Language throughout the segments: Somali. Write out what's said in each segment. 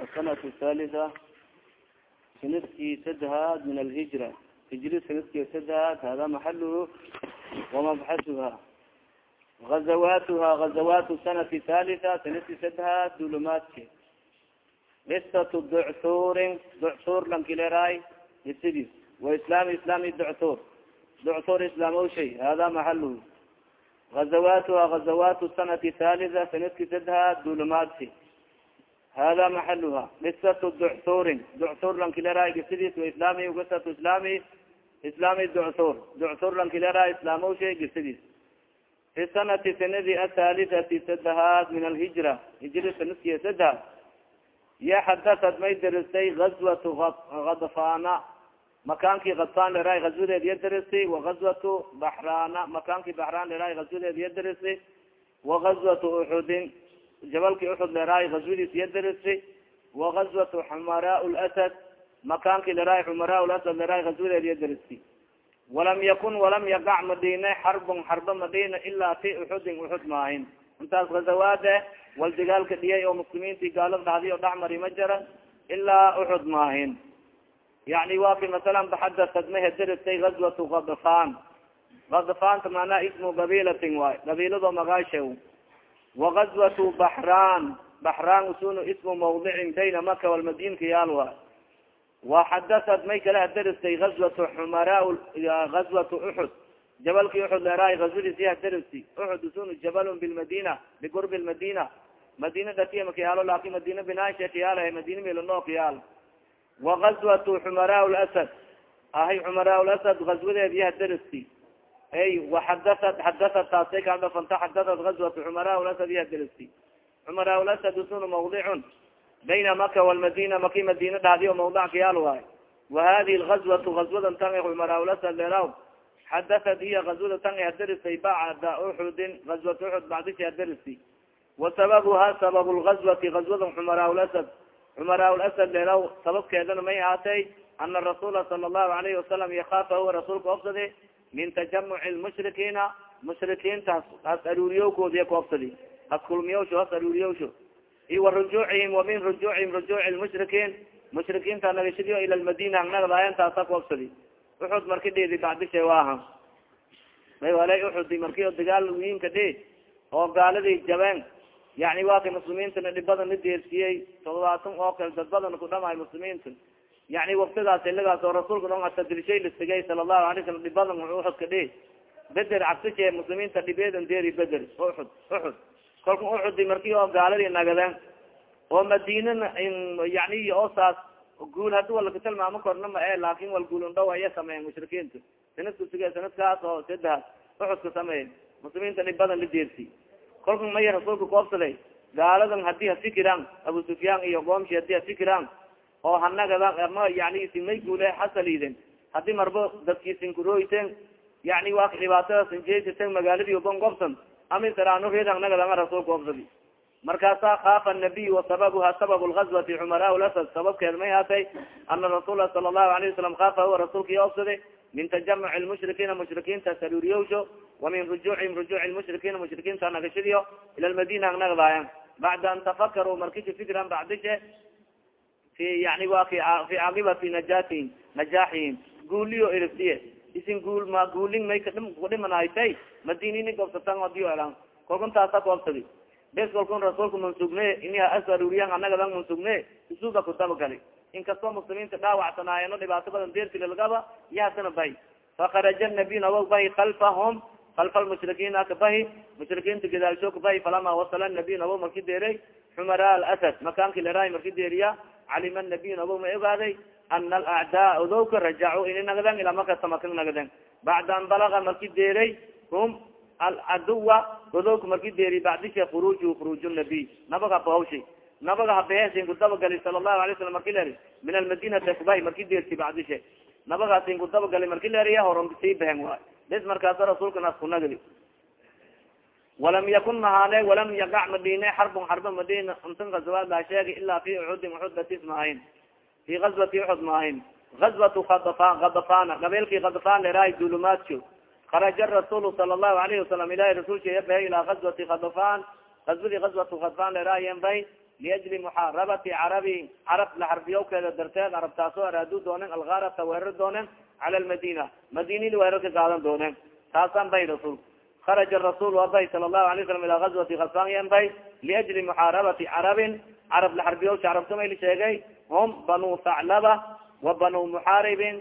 السنة الثالثة سندkii سdهاad min الهجرة hijri sanadkii سdهاad hada محaله ومبحثha غزawاتha غزawاt السنة الثالثة sanadkii سdهاad dulumaadki قصة دctوrin دctوr lankileray isidis واسلام اسلام دctوr دctوr iسلام shay hada محaله غزawاتha غزawاt السنة الثالثة sanadkii سdهاad dulumaadki hada maxaluha qisat ducturin ductur lankilera gisidis islami qisat islami islami ductur ductur lankilera islaamowsha gisidis fi sanati sanadi athalitati sadahaad min alhijra hijri sanadkiya sadahaad ya xadasad may deristay gazwatu kadfana makaankii kadfan lera gazwadeed ya deristay wagazwatu baxrana makaankii baxraan lera gazwadeed ya deristay wagazwatu uxudin jabalki uxud leraay gazwadiis iya deristay wagazwatu xumaraa lasad makaanki leraay xumaraa lasad leraay gazwadeed iya deristay walam yakun walam yaqac madina xarbun xarba madina ilaa fi uxudin uxud maahin intaas gazawaade wal dagaalka dhiyay oo muslimiinti gaalada dhacday oo dhacmari ma jara ilaa uxud maahin yani wa ki masalan baxadasad mahe deristay gazwatu kadfan kadfanta maanaa ismu qabilatin waay qabiilado magaasha wagazwatu baxran baxran usunu ismu mawdicin bayna maka walmadinka yaalwa waxadasad may kala hadaristay gazwatu xumara gazwatu uxud jabalki uxud leeraay gazwadiisi hadarisi uxud usunu jabalun bilmadina biqurbi lmadina madina. Datiya makayaalo laakin madina binaasha kayaala madina kayaal wagazwatu xumara lasad ahay xumara lasad gazwadeed iya hadarisi ay waxadasad xadasad taasay kadafanta xadasad gazwat cumara lasad iya derisi cumara lasad usunu mawdicun bayna maka walmadina maki madina dhadi mawdac kayaal waay wa hadihi lgazwatu gazwadan tan cumara lasad leraw xadasad iya gazwada tan haderisay bacda uxudin gazwat uxud bacdisi haderisi wa sababuha sabab lgazwati gazwadan cumara lasad cumara lasad leraw sababkeedana may ahaatay ana rasuula sala allahu alayhi wasalam yakaafa huwa rasuulka ofsadi min tajamuc lmushrikiina mushrikiinta has aruuriyowkoodiya koobsadi has kulmiyawsho has aruuriyawsho i wa rujuucihim wa min rujuucihim rujuuci lmushrikiin mushrikiinta nagashadiyo ila lmadina hangnagdaayeen taasa koobsadi uxud marki dhidi bacdishe waaha may walay uxudi marki o dagaal wiinka dhi oo gaaladii jabeen yani waa kay muslimiintana dhibadan la deersiyey todobaatan oo kale dad badan ku dhamaay muslimiinta. Yani waktidaas ilagaas oo rasuulka dhan atadirshay listigay sala allahu alay slam dhibadan uxud ka dhi beder cabsishe muslimiinta dhibeedan deeri beder uxud uxud kolka uxudi marki oo gaaladii nagadeen oo madinana yani oo saas guul hadi walaka tilmaamo korna ma e laakin wal guulundhaw aya sameeyen mushrikiinta. Sanadku sige sanadkaas oo sadahaas uxud ka sameeyen muslimiinta dhibadan la deersi kolka maya rasuulka koobsaday gaaladan haddii hafikiraan abu sufyaan iyo qoomshi haddii hafikiraan oo hanagada ama yani simay guule hasaliden haddii marbo dadkiisin kuroyten yani waa dhibaatadaas injeysatan magaaladii ubon gobsan amisarano reedhanagada rasul koobsadi. Markaasa kaafa nabiy wasababuha sabab lgazwati cumara lasad sababkeed may haatay ana rasuula sala allahu alayh wasalam kaafa huwa rasuulka iobsadi min tajamuc lmushrikiina mushrikiinta saruuriyowsho wa min rujuucihim rujuuc lmushrikiina mushrikiinta nagashadiyo ila lmadina anagdaayan bacda an tafakaruu markisi fikran bacdishe fi yani wa fi caaqibati najatihim najaaxihim guuliyo erisiye isin guul ma guulin may kudhimanaytay madinini gobsatan adiyo elan kolkun taasa koobsadi bes kolkun rasuulka mansugne iniha asaruriyan anagadan mansugne isuga kutabagali inkastoo muslimiinta dhaawacsanaayeeno dhibaato badan deertilagaba iyo hadana bahi. Fakaraja nabiy nawo bahi kalfahum kalfa lmushrikiina kabahi mushrikiinta gadaalsho kabahi falama wasala nabiy nawo marki deeray xumara alasad makaanki leraay marki deeriya calima nabiy nawo ma ogaaday ana alacdaa odowka rajacu ini nagden ilaa makata makan nagden bacda an balaga marki deeray hum alcaduwa odowka marki deeri bacdisha khuruju khuruj nabiy. Nabaga bahawshay nabaga habehesin kudabagali sala allahu alay slam marki leri min almadinati kubahi marki deerti bacdishe nabagaasin kudabagali marki leriya horon sii behen waay bes markaasa rasuulka nas kunagdi walam yakun mahaane walam yaqac madine xarbun xarba madina untan gazawaad laa sheegi ilaa fi uxudin uxud batis maahin fi gazwati uxud maahin gazwatu kadafan kadafana qabiilkii kadafan leraay dulumaadko kharaja rasuul sala allahu alayhi wasalam ilahi rasulka yabahay ilaa gazwati khadfan gazwadii gazwatu khadfan leraayenbay liajli muxaarabati carabi carab laxarbiyowkeeda darteed carabtaasoo araadu doonen algarata weerar doonen cala lmadina madinadi weerarka qaadan doonen taasan bay rasul kharaja rasul abay sala allahu alay salam ilaa gazwati khadfan yenbay liajli muxaarabati carabin carab laxarbiyowsha carabtumayl sheegay hum banu thaclaba wa banu muxaaribin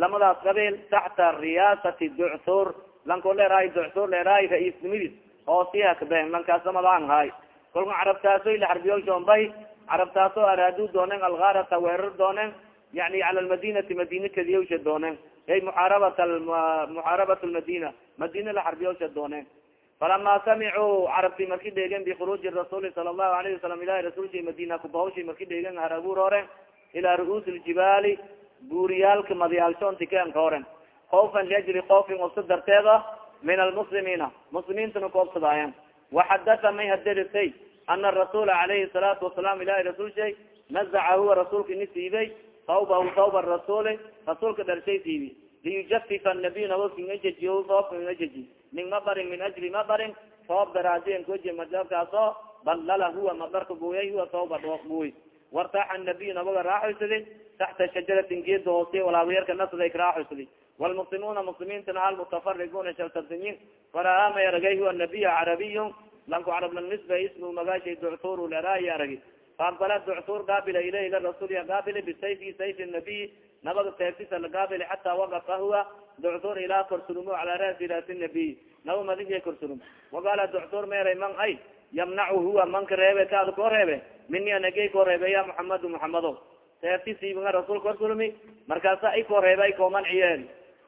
lamadaas qabiil taxta riyaasati ducthur lanko leerahay ducthur leerahay ra'iisnimidis hoosiha kabeen lankaasa madaan haay kolka carabtaaso laxarbiyowshoonbay carabtaasoo araadu doonen algarata weerar doonen yani cala lmadinati madina kadiyawsha doonen ay muxaarabat muxaarabat lmadina madina laxarbiyowsha doonen falama samicuu carabti marki dheegen bikhuruuji rasuuli sala allahu alayhi wasalam ilahi rasuulki madina kubahawshi marki dheegen harabuur horen ilaa ru'uusi ljibaali buuriyaalka madiyaalshoonti keenka horen kaufan liajli koofin obsa darteeda min almuslimiina muslimiintana kuobsadaayan waxadatha may haderisay ana rasuula alayhi salaatu wasalaam ilahi rasuul shay nazaca huwa rasuulka ini siibay tawbahu tawba rasuuli rasuulka dharshay siibi liyujafifa nabiy nabadka ingajejiy soobka ingajeji min mabarin min ajli mabarin soob daraadiyan kuji madabkaasoo ballala huwa madarka buuyay huwa tawba dhooq buuy wartaaxa nabiy nabaga raaxoysadi taxta shajaratin geeda hoose walaawayarka nasday karaaxoysadi wlmuslimuuna muslimiintana almutafariguna shaltabsanyin faraamay aragay huwa nabiy carabiy lanku carabna nisba ismu magaashay ductur leraay aragi faaqbala ductur gaabila ilayh ila rasul gaabili bisayfi sayfi nabiy nabaga seeftisa lagaabili xataa waqafa huwa ductur ilaa korsurumo calaa rasi rasi nabiy naba madiga korsurum waqaala ductur meeray man ay yamnacu huwa manka reebe kaada koo reebe mini anagey koo reebe ya muxamadu muxamado seefti siiba rasul korsurumi markaasa ay koo reebe ay koo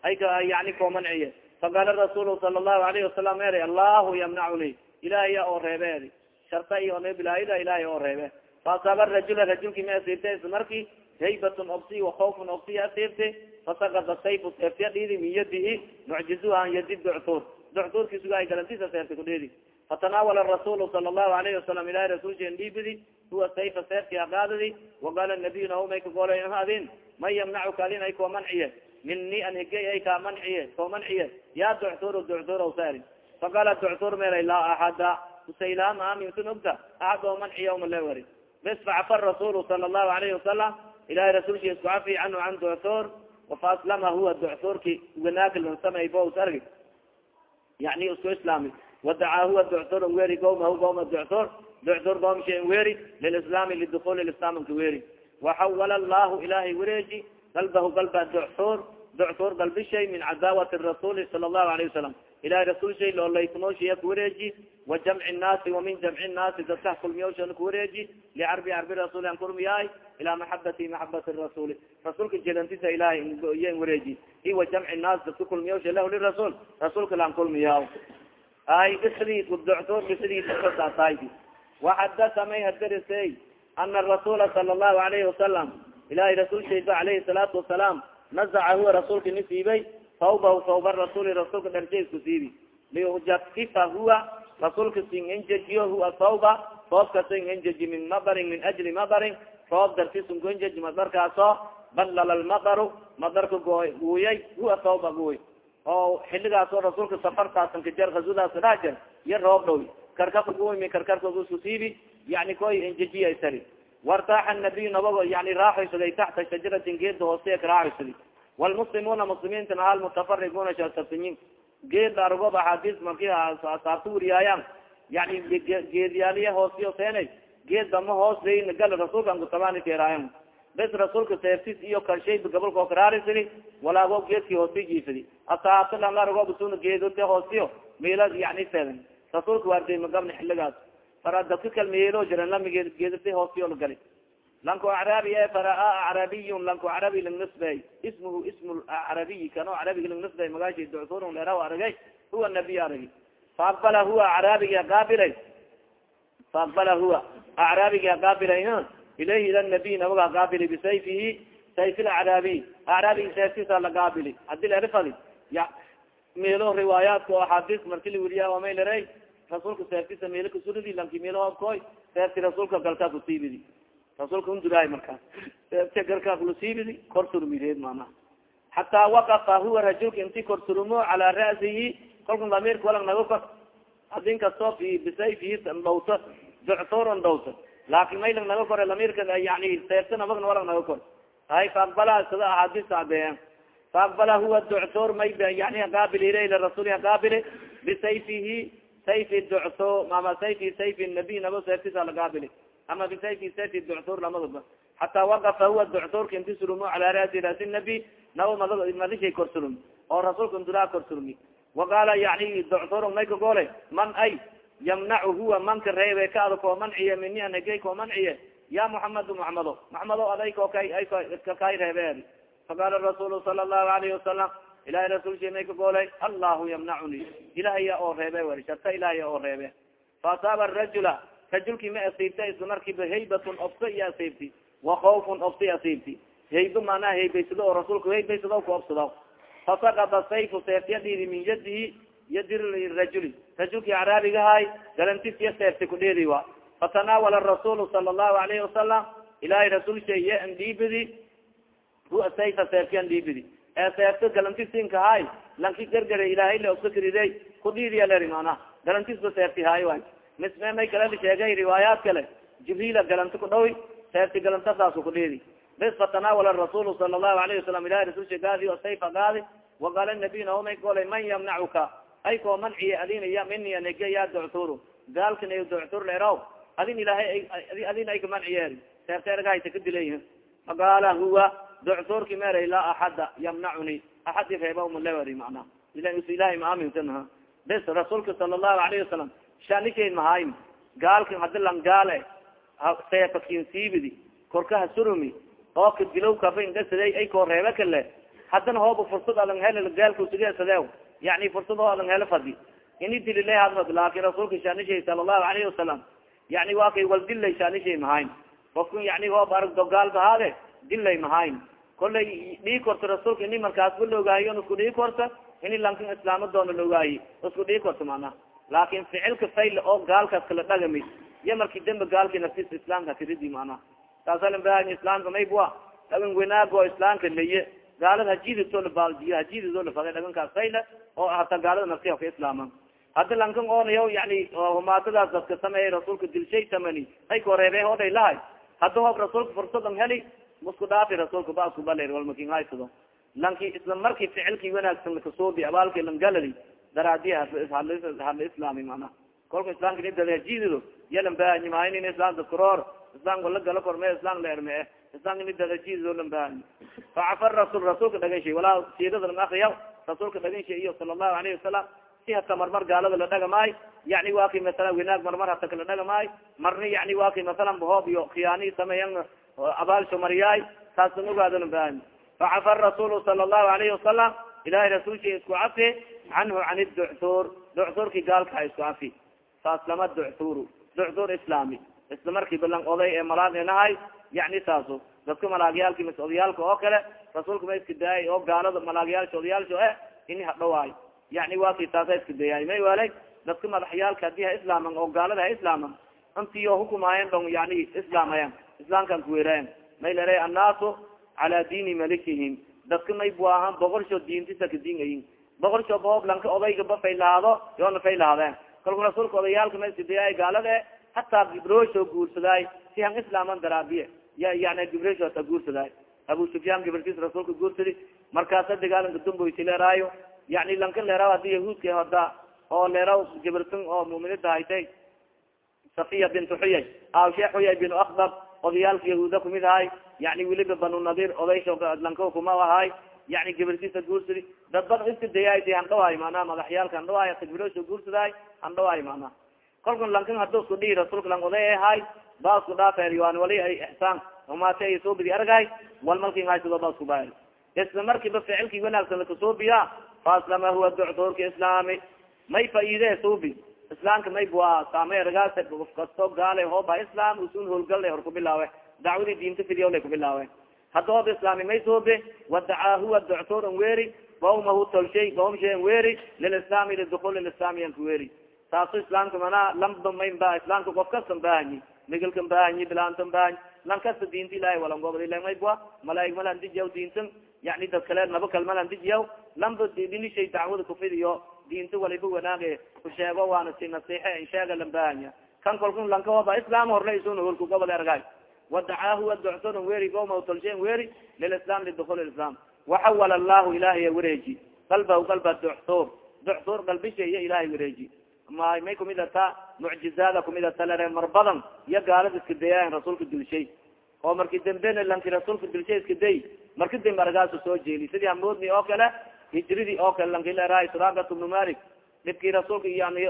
manciye ay yani koo manciye faqaala rasul sala allahu alayhi wasalam meeray allahu yamnacuni ilahiya oo reebe sharta iyo bilaayada ilahay oo reebe faasaaba rajula rajulki ma asiirte isla marki haybatun obsi wakawfun obsi asiirte fasakada sayfu seeftiya dhiidi min yadihi mucjizu an yadi ductur ducturkisuga ay galantisa seefta kudhiidi fatanaawala rasulu sala allahu alayhi wasalam ilahi rasulshen dhiibidi huwa sayfa seefti aqaadadi waqaala nabiyu naumay kagoolay adin. Man yamnacuka adin ay koo manciye mini an higey ay kaa manciye koo manciye ya ductur ductur sari faqaala ductur meelay laa axada usaylaam aaminsun ogta axad oo manciya uma le wari bes facafa rasulu sala allahu alayhi wasalam ilahay rasulki isku cafi canhu can ductur wafaaslama huwa ducturki wanaaglansamay bos argi yani isku islaami wadacaa huwa ductur weri gowmahu gowma ductur ductur goomsha weri lilislaami lidukuli islamka weri waxawala allahu ilahay wareeji qalbahu galba ductur ductur galbishay min cadaawati rasuli sala allahu alayhi wasalam ilahay rasul shay loolaytmooshiya kuwareeji wa jamci nnaasi wa min jamci nnaasi dadka kulmiyawshan kuwareeji licarbi carbi rasul an kurmiyaay ilaa maxabati maxabati rasuli rasuulka jelantisa ilahay yen wareeji i wa jamci nnaas dadka kulmiyawsha lahu lirasul rasuulka laan kulmiyaa ay bisdi ductur bisdi saasay waxadasa may hadarisay ana rasula sala allahu alayhi wasalam ilahay rasul shayba alayhi salaatu wasalaam nazaca huwa rasuulka ni siibay tawbahu tawba rasuli rasuulka dharjeisku siibi liujafifa huwa rasuulka sin enjejiyo huwa tawba toobka sin enjeji min mabarin min ajli mabarin roob dartisun ku enjeji madarkaasoo balala lmadaru madarka guuyay huwa tawba guuy oo xiligaasoo rasuulka safartaasan kajer gazwadaas dhajer iyo roob dhow karkaka guuymi karkarkaga isku siibi yani koy enjejiya sari wartaaxa nabiy nabago yani raaxoysaday taxta shajaratin geeda hoose karaaxoysadi wlmuslimuuna muslimiintana hal mutafariguna shartabsanyin geed argob axaadiis marki saabta wuriyaayaan yani geedyaaliya hoosiyo seenay geed dama hoos dayn gal rasuulkan kutabani keeraayan bes rasuulka seeftis iyo kalshayba gabolkao karaarisidi walaago geedki hoosi jiifidi asaabtalanlargobsuna geedote hoosiyo meela yani seedan rasuulka waarday magabna xiligaas fara dadka kalmeelo jiran lami geed geedate hoosiyo la gali lanko acraabi e faraa acrabiyun lanko carabi langnisbey ismuhu ismu acrabiyi kano carabiga langnisbey magashi ducturun leeraw aragay huwa nabiy aragi faaqbala huwa acraabiga qaabilay faaqbala huwa acraabiga qaabilay ilayhi ila nabiy nabaga qaabili bisayfihi sayf lacraabiy acraabiga seeftisa la qaabili haddii laerifadi ya meelo riwaayaadka oo axaadiis marki lawiriya amay leray rasuulka seeftisa meelo kasuridi lanki meelokoy seefti rasuulka galkaa kusiibidi rasuulka unduraay markaas seefti garkaa kulasibidi kor surmireed maanaha xataa waqafa huwa rajulka inti korsurumo calaa ra'sihi kolka damiirka walang naga kor. Adin kasto bisayfihi dhawto doctoron dhawto laakin maylang naga kore lamirka yani seertana magna walang naga kor. Hay faaqbala sida axaadiista abeeyan faaqbala huwa doctor may yani qaabil ilay lirasuuli qaabili bisayfihi sayfi docto ama sayfi sayfi nabiy nabo seertisa lagaabili ama bisayfi sayfi doctor lamadaba xataa waqafa huwa doctorka inti surumo calaa rasi rasi nabi nabo mad madishay korsurum oo rasuulka ndulaa korsurumi waqaala yani doctor may kagole man ay yamnacu huwa manka reebe kaada koo manciye mini anagey koo manciye ya muxamadu muxamado muxamado aday ko kay ay kakay reebe faqaala rasuul sala allahu alayhi wasalam ilahay rasuulki may kagolay allahu yamnacuni ilahaya oo reebe wari sharta ilahaya oo reebe faasaaba rajula rajulki ma asiibta isla markiiba haybatun obso iyo asiibti wakawfun obsi asiibti. Haybo maanaa haybaysado oo rasuulka haybaysado ku obsado. Fasakada sayfu seefyadidi min yadihi yadi rajuli rajulki acraabigahay galantisya seefta kudheedi wa fatanaawala rasuul sala allahu alayhi wasalam ilahay rasuul sheye andhiibidi sayfa seefki andhiibidi ee seefta galantisinkahay lanki gargara ilaahay le obsakriday kudhiidiya leri mana galantisba seefti haay way misme may kale sheegay riwaayaat kale jibriila galanti kudhawi seefti galantadaasu kudhiidi bes fatanaawala rasuul sala allahu alayhi wasalam ilahi rasulsha gaadi o sayfa gaadi waqaala nabiy naomay golay man yamnacuka ay koo manciye adin ya anege ya doctur gaalkan ay doctur leeraw adin ilahay adin ay kamanciye seefteergahayta kadilay faqaala huwa doctorki meeray laa axada yamnacuni axad reeba malewari mana ilahay ma aminsan bes rasuulka sala allahu alayhi wasalam shanishay mahayn gaalkan hadi lan gaale seefa kinsiibidi korkaha surumi oo kadilow kaba ingasaday ay koo reebe kale haddana hooba fursad adan hel gaalkusugesade yani fursad oo adan helo fadi ini dililay hadfad laakin rasuulka shaanishay sala allahu alayhi wasalam yani waa wal dilay shaanishay mahayn qofka yani hoob aragdo gaal bahaade dilay mahayn kolay dhii korta rasuulka ini markaas ba laogaayo isku dhii korta ini lankan islaama doona laogaayi isku dhii korta macnaha laakin ficilka fayla oo gaalkaas kala dhagami iyo marki dembe gaalki naftis islaamka kiridi macnaha taasala islaamka maybua dhagan wanaago islaamka leye gaalada hajidito labaaldiyo hajididoo lafada dhagankaas fayla oo hata gaalada naftiha ka islaama. Haddi lankan oonayo yani humaatadaas dadka sameeyay rasuulka dilshay tamani ay koreebe oday lahay. Hadda hoob rasuulka fursadan heli musku dhaafi rasuulka basku baler walmakin haysado lanki isla marki ficilki wanaagsan lakasoobi abaalki langaladi daraadi hala islaami mana kolka islamka nidada hajidido yalan bahanyimahayn in islam dadkaroor islamka la gala korme islam leerme islamka nidada hajidido lan bahanyi facafar rasul rasuulka dhagan walaa siirada lang akriya rasuulka dhagan shay iyo sala allahu alayhi wasalam si hata marmar gaalada la dhaga maayo yani waa masalan winaag marmar hata kala dhaga maayo marni yani waa masalan bahoob iyo khiyaani sameeyan abaalsho mariyaay taasan ogaadana baahan facafar rasuul sala allahu alayhi wasalam ilahay rasuulsha isku cafi canhu can doctor doctorki gaalka isku cafi. Saas lama doctur doctor islami isla markii balan oday ee malaag nahay yani saaso dadka malaagyaalki mis odayaalka oo kale rasuulka ma iska daayay oo gaalada malaagyaalsha odayaalsha eh ini hadhawaay yani waa kay taasa iska dayaay may walay dadka madaxyaalka haddii ha islaaman oo gaalada ha islaaman intiyo hukumaayan dhong yani islaamayan islaamkan kuweerayan may lere annaasu cala diini malikihim. Dadka may buahan boqolsho diintisa kadin ayin. Boqolsho boob lanka odayga ba faylahaado yoona faylahaadeen kalku rasuulka odayaalka ma iska dayaay gaalada e hataa gibrosho guursadaay si han islaaman daraabiye. Ya yani gibrosho hata guursadaay sufyaan gibrtis rasuulka guursadi markaasa dagaalanka dumboyti leeraayo. Yani lanka leeraw haddii yahuudka hada oo leeraw gibirtin oo muminida haytay safiya bintu xuyay awshe xuyay bin akdab odayaalka yahuuda kumid ahay yani weliba banu nadir odaysho lanka kuma ahay yani gibirtisa guursadi dad bad iska dayaay handhawaay manaa madaxyaalka handhawaay takbirosho guursadaay handhawaay manaa kolkan lankan hada isku dhihi rasuulka lang oday ahay ba isku dhaafeeriwaan wali ay ixsaan umaate ay soo bidi argay wal malkin haysado ba isku baari isla markiiba ficilkii wanaagsan lakasoobiya faaslama huwa doctorka islaami. May faiide suubi islaamka may bua saamay argaas kasto gaale hooba islam usun howlgal hor kubilaawe dacwadii diinta fidiyaw lay kubilaawe hadda hooba islaami may suubi wadacaa huwa doctor an weeri qawmahu tolshay qawmshay an weeri lilislami lidukul lislami an kuweeri taaso islaamka mana lamba mayn islaamka qof kastan bahanyi migalkan bahanyi bilaantan bahanyi lan kasta diinta ilahay walangobad ila may bua malaaig malan dijaw diintan yani dad kale naba kalmalan dijiya lamba dinishay dacwada kufidiyo diinta waliba wanaage kusheego waana si nasiixe insheega lambahanya kan kalku lankahooba islaam horle isuna holku gobol ergay wadacaahu wadoctodon weri gomawtolshen weri lilislam lidukul islam waxawala allahu ilahiya wareeji. Qalbahu qalba doctor doctor qalbisha iyo ilahay wareeji. Ma may kumid ata mucjizaada kumid ata mar badan iyo gaalada iska dayayan rasuulka dulshay. Oo marki dambena lanki rasuulka dulshay iska day marki dambe argaasu soo jeeli. Sidii hamoodni oo kale hijridii oo kale lanki leerahay suragat bnu malik dhibkii rasuulka yani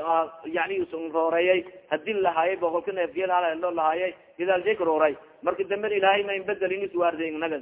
yani rooreeyay haddii lahaayay boqolka neefgeelalo lahaayay gidaalshay ka rooray. Marki dambena ilaahay ma inbedelin iswaarday naga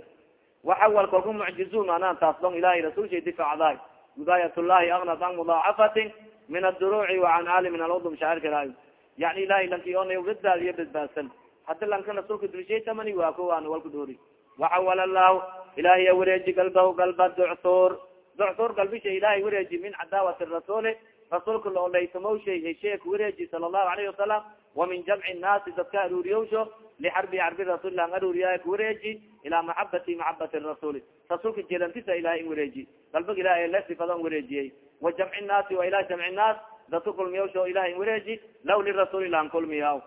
waxawal kalku mucjizuun anaan taas ilahay rasuulshay difacdaay widaayat llahi agnat an mudaacafatin min aduruuci waan caali min aludum shaacirkaraay yani ilahay lanki ona badbaadiyo badbaadsan. Hadi lanka rasuulka dulshay tamani waa ko aan walka doori. Waxawal lahu ilahiya wareeji galbahu galba doctor doctor galbisha ilahay wareeji min cadaawati rasuuli rasuulka laolaytamawshay heshe kuwareeji sala allahu alayhi wasalam wa min jamci nnaasi dadka aruuriyawsho lixarbi arbi rasulilah aruuriya kuwareeji ilaa maxabati maxabati rasuli rasuulka jelantisa ilahay in wareeji. Galbag ilahay la sifadon wareejiyey. Wa jamci nnaasi wa ila jamci nnaas dadka kulmiyawsho ilahay in wareeji law lirasuuli lan kulmiyaw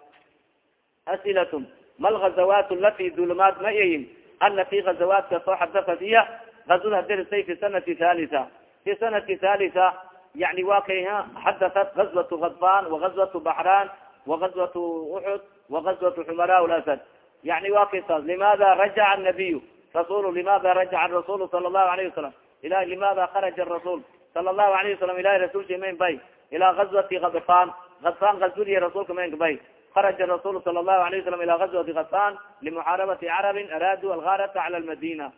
asilatum ma lgazawat lati dulumaat ma iyin alati gazawaatka soo xadafat iya gazud hadirsay fi sanati halisa fi sanati halisa yani wa kay xadaat gazwat gadfan wagazwat baxran wagazwat uxud wagazwat xumara lasad yani wa kay saas limada rajaca nabiy rasul limada rajaca rasul sala allahu alayhi wasalam ila limada kharaja rasul sala allahu alayhi wasalam ilahi rasulka mayn bay ila gazwati gadfan gadfan gazwadiy rasulka maynka bay haraja rasul sala allahu alayه wasalam ila gazwati gassan limuxaarabati carabin araaduu algarata cala lmadina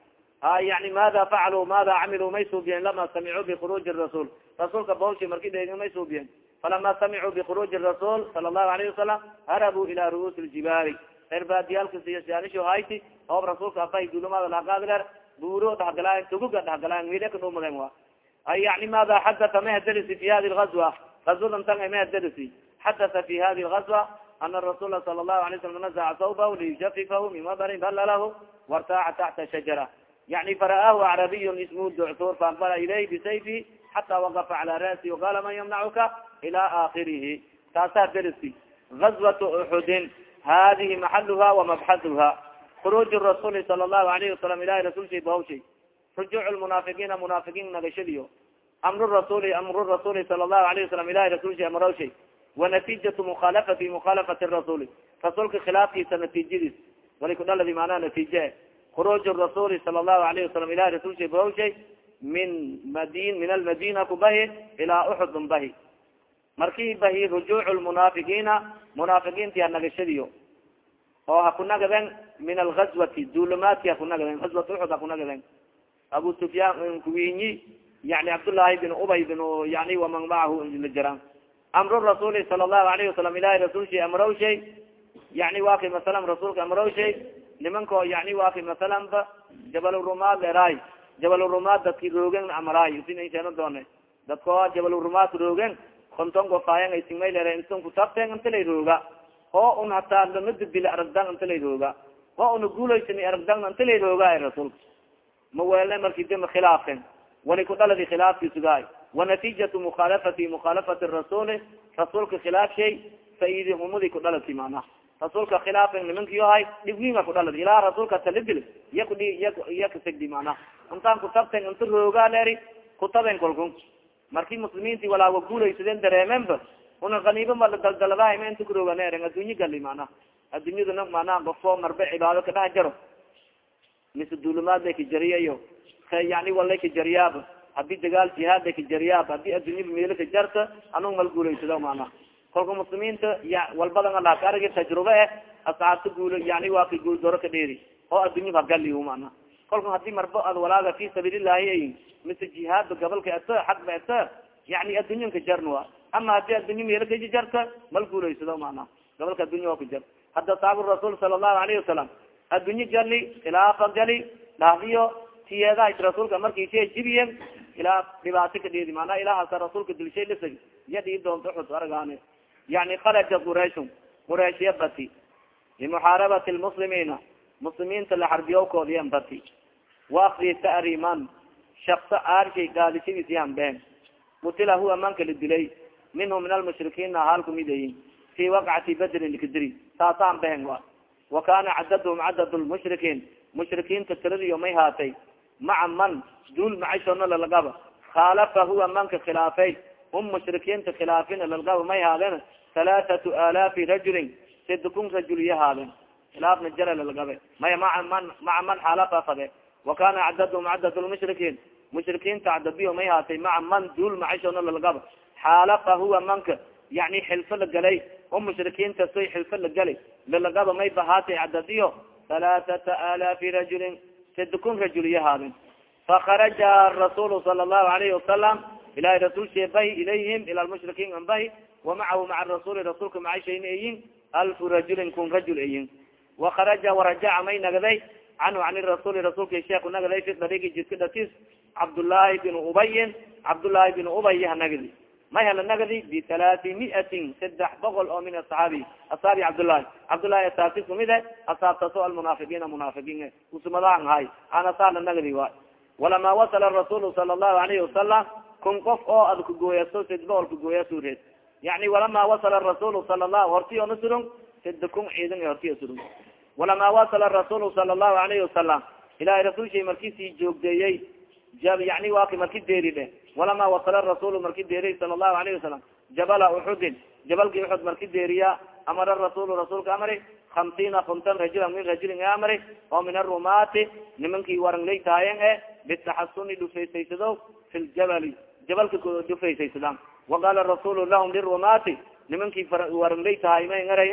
ha yani mada facaluu mada camiluu may suubiyen lama samicuu bikhuruji rasul rasuulka bawshi marki dheegin may suubiyen falama samicuu bikhuruji rasul sala allahu alayhi wasalam harabuu ila ru'uusi ljibaali reer baadiyaalkasiyasaanisho hayti oob rasuulka afay dulumada lahagaadler buuro dhahgalaayan tuguga dhahgalaayan wiileka dhumaden wa ay yani mada xadata ma hadarisi fi hadi lgazwa gazwadan tan ma hadarisi xadata fi hadi lgazwa ana rasula sala allahu alay slam nazaca sawbahu liyujafifahu min wadarin balalahu wartaaca taxta shajara yani fara'aahu acrabiyun ismu doctor faaqbala ilayh bisayfi xata waqafa cala ra'si waqala man yamnacuka ila akhirihi taasaa derisi gazwatu uxudin hadihi maxaluha wamabxaduha khuruuj rasuli sala allahu alayhi wasalam ilahi rasulshay bahawshay rujuuc lmunaafiqiina munaafiqiin nagashadiyo amru rasuli amru rasuli sala allahu alayhi wasalam ilahi rasulshay amarawshay wanatijatu mukhalafati mukhalafati rasuli rasuulka khilaafkiisa natiijadiis wali kudhaladi manaa khuruuj rasuli sala allahu alayhi wasalam ilahi rasulshay bahawshay min madin min almadina kubahi ilaa uxud bahi markii bahi rujuuc lmunaafiqiina munaafiqiinti hanagashadiyo oo hakunagaden min algazwati dulumaati hakunagaden gazwat uxud hakunagaden abu sufyaan kuwinyi yani cabdullaahi bin ubay bin yani waman macahu lajaran amru rasuli sala allahu alayhi wasalam ilahi rasulshay amraw shay yani wa kay masalan rasuulka amraw shay nimanko yani wa kay masalan ba jabal rumaad leeraay. Jabal rumaad dadki roogen amraay sinayseeno doone dadko jabal rumaad roogen konton gofaayan aysimay leera inton kutabten intalay rooga. Oo un hataa lamadibile aragdan intalay rooga. Oo una guulaysani aragdan intalay rooga rasuulka ma weelne marki dama khilaafen wali kudhaladi khilaafki sugaay. Wanatijatu mukhalafati mukhalafati rasuli rasuulka khilaaf shay faidi umadi kudhalati mana rasuulka khilaafan nimankiyohay dhibwiinga kudhalad ilaa rasuulka talidil iya kudhi iya kasegdi mana intaan kutabten inta rooga leeri kutaben kolkun marki muslimiinti walaawa guulaysadeen dareemenba una kaniiba ma daldaladaha ma inta kuroogan eren addunye gali mana addunyaduna mana gofo marbe cibaado kadhax jaro. Mise duulumaad lay kajariyayo yani walay kajariyaab haddii dagaal jihaad lay kajariyaab haddii addunyada meelo ka jarta anug mal guulaysado mana kolka muslimiinta ya walbadan alaa ka aragi tajruba eh asxaabta guul yani waa ka guuldoro ka dheeri oo addunya hagali mana kolka haddii marba ad walaaga fi sabiilillahi mise jihaadba gabalka ata xaqba ata yani addunyan ka jarn wa ama haddii addunya meelo kaji jarta mal guulaysado mana gabalka addunya oo ka jar. Hadda saabu rasuul sala allahu alayhi wasalam addunye gali khilaafa gali dhahdiyo tiyeedaha rasuulka markay shay jibiyen ilaa dhibaato ka dheedi maanaa ilahaasa rasuulka dilshay lisag iya dhii doonto xud argaane yani kharaja qurayshun qurayshya bati limuxaarabati lmuslimiina muslimiinta la xarbiyowkoodiyan bati waakdi ta'riman shaksa aarshay gaadishadiis yaan behen qutila huwa manka la dilay minhu min almushrikiina haal kumidayin fi waqcati badrin likadiri saasaan behen wa wa kana cadadhum cadad lmushrikiin mushrikiinta tiradiyo may haatay maca man duul macashona lalagaba khaalafa huwa manka khilaafay um mushrikiinta khilaafina lalgaba may haadeen halaathatu alaafi rajulin sida kun rajul iya haadeen khilaafna jara lalgabe maya maa man maca man xaalafa fade wa kana cadadhum cadad lmushrikiin mushrikiinta cadadiyo may haatay maca man duul macashona lalgaba xaalafa huwa manka yani xilfo la galay o mushrikiinta soy xilfo la galay lalagaba may bahaatay cadadiyo halaathata alaafi rajulin sida kun rajul iya haadeen fakaraja rasuul sala allahu alayhi wasalam ilahi rasul sheebahi ilayhim ila lmushrikiin anbahi wamacahu maca rasuli rasuulka macashayna eyin alfu rajulin kun rajul eyin wakaraja warajaca may nagday canhu can rasuli rasuulka sheeku nagday fi dariigi jidka datis cabdullaahi bin ubayin cabdullaahi bin ubay hanagdi may hala nagdi bitalaati miatin saddex boqol oo min asxaabi asxaabi cabdullahi cabdullahi asaasi kumide asaabtaso almunaafiqiina munaafiqiin usumadahan hay anasaala nagdi waay. Walama wasala rasuul sala allahu alayhi wasalam kun qof oo ad kagooyaso sid boqol kagooya suureed. Yani walama wasala rasuul sala lahu hortiyo na surung sida kun ciidan hortiyo surung walama wasala rasuul sala allahu alayhi wasalam ilahay rasuulshay markiisii joogdeeyey yani waa ki marki deeri dhe walama wasala rasuul marki deeriy sala allahu alayhi wasalam jabala uxudin jabalki uxud marki deeriya amara rasuul rasuulka amari hamsiina kontan rajula min rajulin amri oo min arumaati nimankii waranglay tahayen e bitaxasuni dhufaysaysado fi ljabali jabalka dhufaysaysada waqala rasuul lahum lirumaati nimankii waranglay tahay may ngaray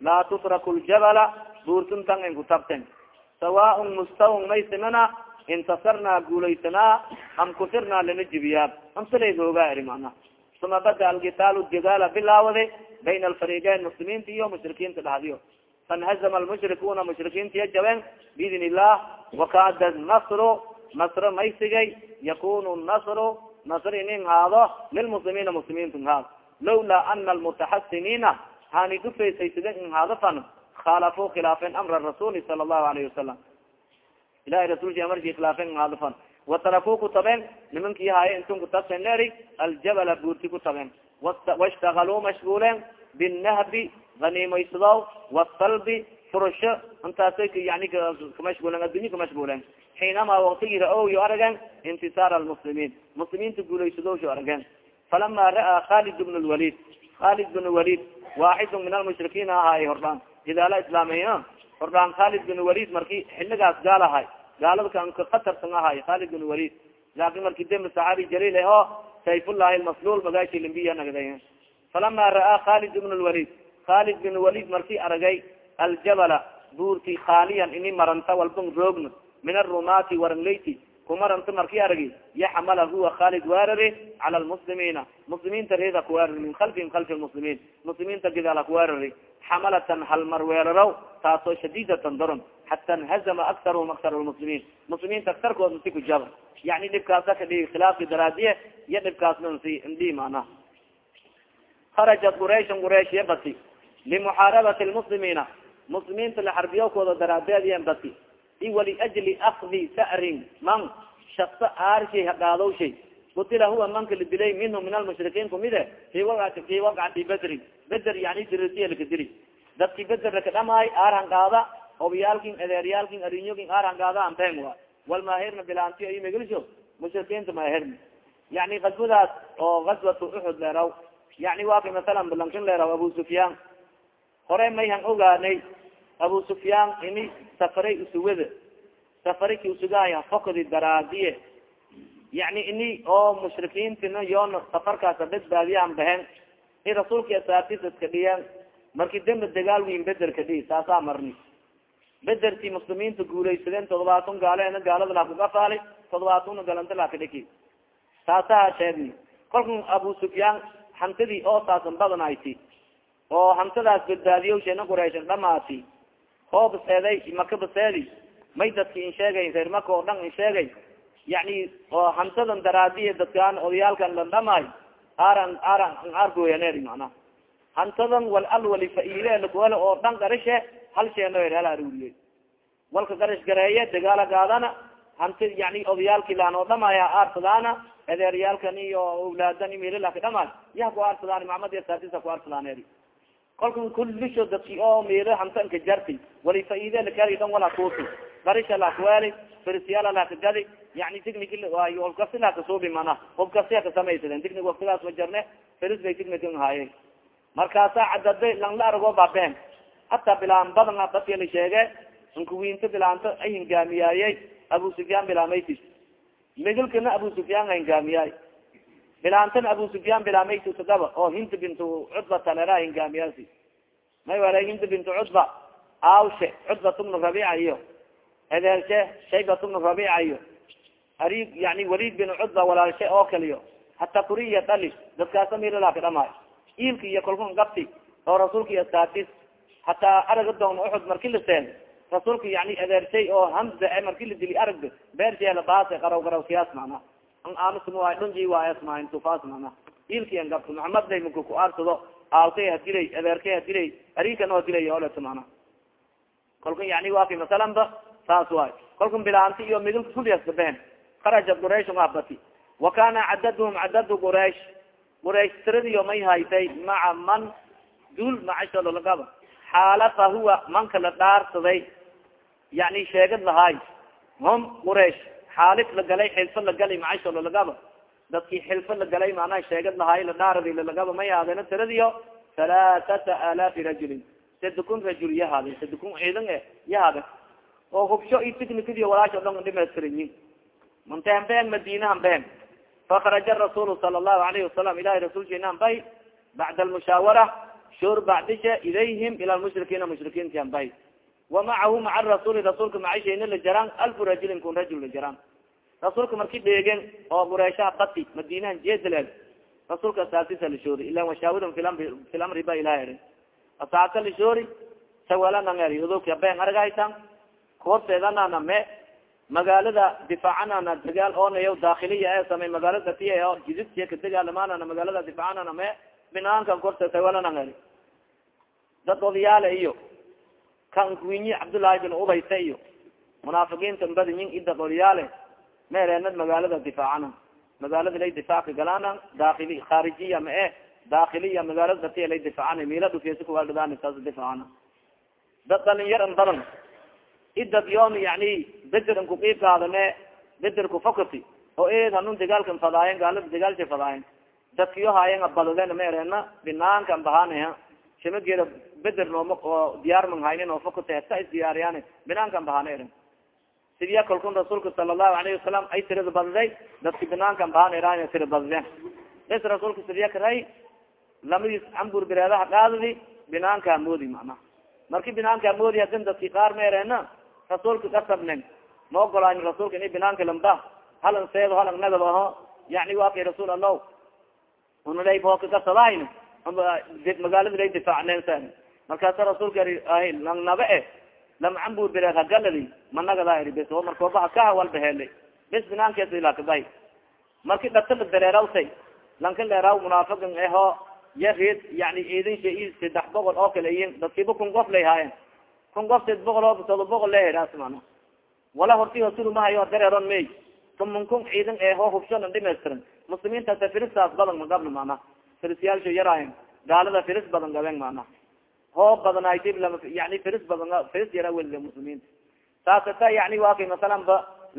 laa tutraku ljabala buurtuntan in kutabten sawaaun mustawn may simana intasarnaa guulaysanaa am kusirnaa lana jibiyaa. Amsalay hoogaa eri mana suma bada alkitaalu dagaala bilaawade bayna alfariiqeyn muslimiinta iyo mushrikiinta dhahdiyo. Fanhazama almushrikuuna mushrikiintiya jabeen biidn illah wakada nasru nasro maysigay yakunu nasru nasr inin haado lilmuslimiina muslimiinta haad lawlaa ana almutaxasiniina hani dhufaysaysaden in haado fan khaalafuu khilaafeen amra rasuli sala allahu alayhi wasalam ilahi rasulki amarki khilaafen in haado fan watarakuu kutabeen nimankii haaye intun kutabsen eri aljabala buurti kutabeen washtagaluu mashguuleen binahbi ganiimaysado wasalbi furasho intaasay yani kamashguulen addunya kamashguulen xiinama waktigi ra'o yo aragen intisaar almuslimiin muslimiinta guulaysado arageen falama ra'aa khalid bn lwalid khalid bn walid waaxidu min almushrikiin ahaay hordhaan idaala islaamey hordhaan khalid bin walid marki xiligaas gaal ahay gaalada kan ka khatarsan ahay khalid bin walid laakin marki dembe saxaabi jaliil o sayfullahi lmaslul magaashi limbiya nagday falama ra'aa khalid bn lwalid khalid bin walid marki aragay aljabala buurti khaaliyan ini maranta walbon roogna min arumaati waranleyti kumaranta marki aragi yaxmala huwa khalid weerari cala lmuslimiina muslimiinta reeda kuweerari min kalfihim kalfi lmuslimiin muslimiinta gidaala kuweerari xamalatan halmar weeraraw taasoo shadidatan daron xata nhazama aktarhum aktar lmuslimiin muslimiinta aktarkood nsi kujaba yani dhibkaasa ka dhigi khilaafki daraadiye iyo dhibkaasna nsi indhi mana harajat qurayshan quraysh ya bati limuxaarabati lmuslimiina muslimiinta la xarbiyawkooda daraadeediyen bati i waliajli akdi sa'rin man shaksa aarshay haqaadow shay kutila huwa manka la dilay minhu min almushrikiin kumide fi waqati fi waqcati bedrin beder yani dirisiya laka dili dadki beder laka dhamaay aar hanqaada obiyaalkin adeeryaalkin arinyogin aar hanqaada anten wa walmahirna bilaantiyo iyo megelsho mushrikiinta mahirna yani gaswadaas oo gaswatu uxud leeraw yani waa kay masalan balankin leeraw abu sufyaan hore may han ogaanay abu sufyaan ini safaray usuwada. Safari ki usugahay hafokadi daraadiye yani ini oo mushrikiintina yoon safarkaasa badbaadiyahan bahen i rasuulka asaabtis iska dhiyeen marki dembe dagaal wiin bederka dhi saasaa marni. Bederti muslimiinta guulaysadeen todobaatan gaaleena gaalada laa kugafaali todobaatuna galanta laa kadhiki taasaa sheegni. Kolka abu sufyaan hantidii oo saasan badanayti oo hantadaas badbaadiyo sheena qurayshan dhamaati oo baseeday maka baseedi? May dadki in sheegay reer maka oo dhan in sheegay yani oo hantadan daraadiya dadkaan odayaalkan landhamaay aran aran argoyaneer mana hantadan wal al wali faile lakuhelo oo dhan garishe hal sheeno hel aruriye walka garish gareeye dagaala gaadana hanti yani odayaalki laan oo dhamaya aarsadaana edeeryaalkan iyo awlaadan mililaka dhamaan yaha ku aarsadaan macmad saatisa ku aarsadaan kolka kullisho dadki oo miro hantanka jarti wali faide lakari wala kuusi barisha lakuweli firisyala lakagadi yani tignik hobkasi lakasuubi mana. Hobkasi hakasamaysaden tignik waktigaas ma jarne firis bay tignikan haaye markaasa cadade lang la argo babeen hataa bilaan badan dadka la sheege inkuwiinta bilaanta ay hingaamiyaayey abu sufyaan bilaamaytis migilkana abu sufyaan hingaamiyaay bilaantana abu sufyaan bilamaytisagaba oo hinta bintu cudba talera hingaamiyaasi may wala hinta bintu cudba awshe cudba tubnu rabiica iyo edeershe shayba tubnu rabiica iyo ari yani walid bin cudba walaalshe oo kaliyo hata kuriya dhali dadkaasa milalaaka dhamaayo iilka iyo kolkun gabti oo rasuulka iyo saatis hataa araga doon uxud marki la seen rasuulka yani adeershay oo hamza marki la dili aragda beersheela baase qaraw garaw siyaas macna aamsma dhunji waayas mahin tufaas macna iilkian gabto maxamed day muka ku aarsado aalkay adeerkay oo dilay man dul macashololagaba xaalafa huwa manka la dhaarsaday yani sheegad lahaay hum quraish xaalif la galay xilfo la galay macashololagaba dadki xilfo la galay macnaha sheegad lahaay la dhaaradi lalagaba may haadeen tiradiyo halaaثata alaafi rajulin. Sadi kun rajul yahaade sadi kun ciidan e yahaade oo hubsho iyo ticnikadiyo walaasho dhan dhimaystiranyin muntahan been madinahan been. Fakaraja rasuul sala allahu alayhi wasalam ilahi rasulkiinan bay bacda almushaawara shur bacdisha ilayhim ila lmushrikiina mushrikiintian bay wa macahu maca rasuuli rasuulka macashayna la jaraan alfu rajulin kun rajul la jaraan. Rasuulka marki dheegen oo qureyshaha bati madinahan jeedaleed rasuulka asaasisa lashoori ila washaawirun fi lamri ba ilahi eri asaasa lashoori sawalanangeri odowka been argaytan koorteedanana me magaalada difaacanana dagaal oonayo daakiliya ee samay magaalada tiya o jididsiya ka dagaalamanana magaalada difaacanana me binaankan korte sawalanangeri dad odayaale iyo kankuwinyi cabdullaahi bin ubayse iyo munaafiqiinta mbadiyin idad odayaale meereenad magaalada difaacana magaalada lay difaacka galaana daakili khaarijiya ma e daakiliya magaalada datiya lay difaacana miila dhufeesa kuwaaldhadaan saas difaacana dad dhalinyaran badan idad yoom yani bederan kuqiib kaadane beder kufakati oo eed hanun dagaalkan fadaayen gaalada dagaalsha fadaayen. Dadkiyo haayen abadaden meerena binaankan bahanaya shamageeda beder nooma oo diyaar man haynin oo fakata hata isdiyaariyaan binaankan bahana eran sidiya kalkun rasuulka sala allahu alayhi wasalam ay tirada badaday dadki binaankan bahana eran tira badadeen bes rasuulka sidiya karay lamadiis cambur bireedaha dhaadadi binaankaa moodi macnaha marki binaankaa moodi hadin dadki qaar meerena rasuulka kasabnen ma ogolayn rasuulka ini binaanka lamba halan seedo halan nagad aho yani waa rasuul allah unalay booka kasadahayn magaalada lay difaacnen sa markaasa rasuulka naba e lam cambur bire hagaladi ma nagada iri bes o markoobaha kaha walba hele bes binaankees ilakaday marki dhatala dareerawtay lanka leeraw munaafiqin eho ya reed yani idin sha saddex boqol oo kale iyin dadkiiba kun qof lay haayen kun qof sad boqol oo todo boqol leeraas mana wala horti hosulmahayo dareeron may tumun kun ciidan eho hubshona dhimaystiran. Muslimiinta ta firistaas badan ma gabna mana firisyaalsho yaraayen gaalada firis badan gaben mana hoo badanaaytib yani firis badan firis yara weli muslimiinta saasata yani waa kay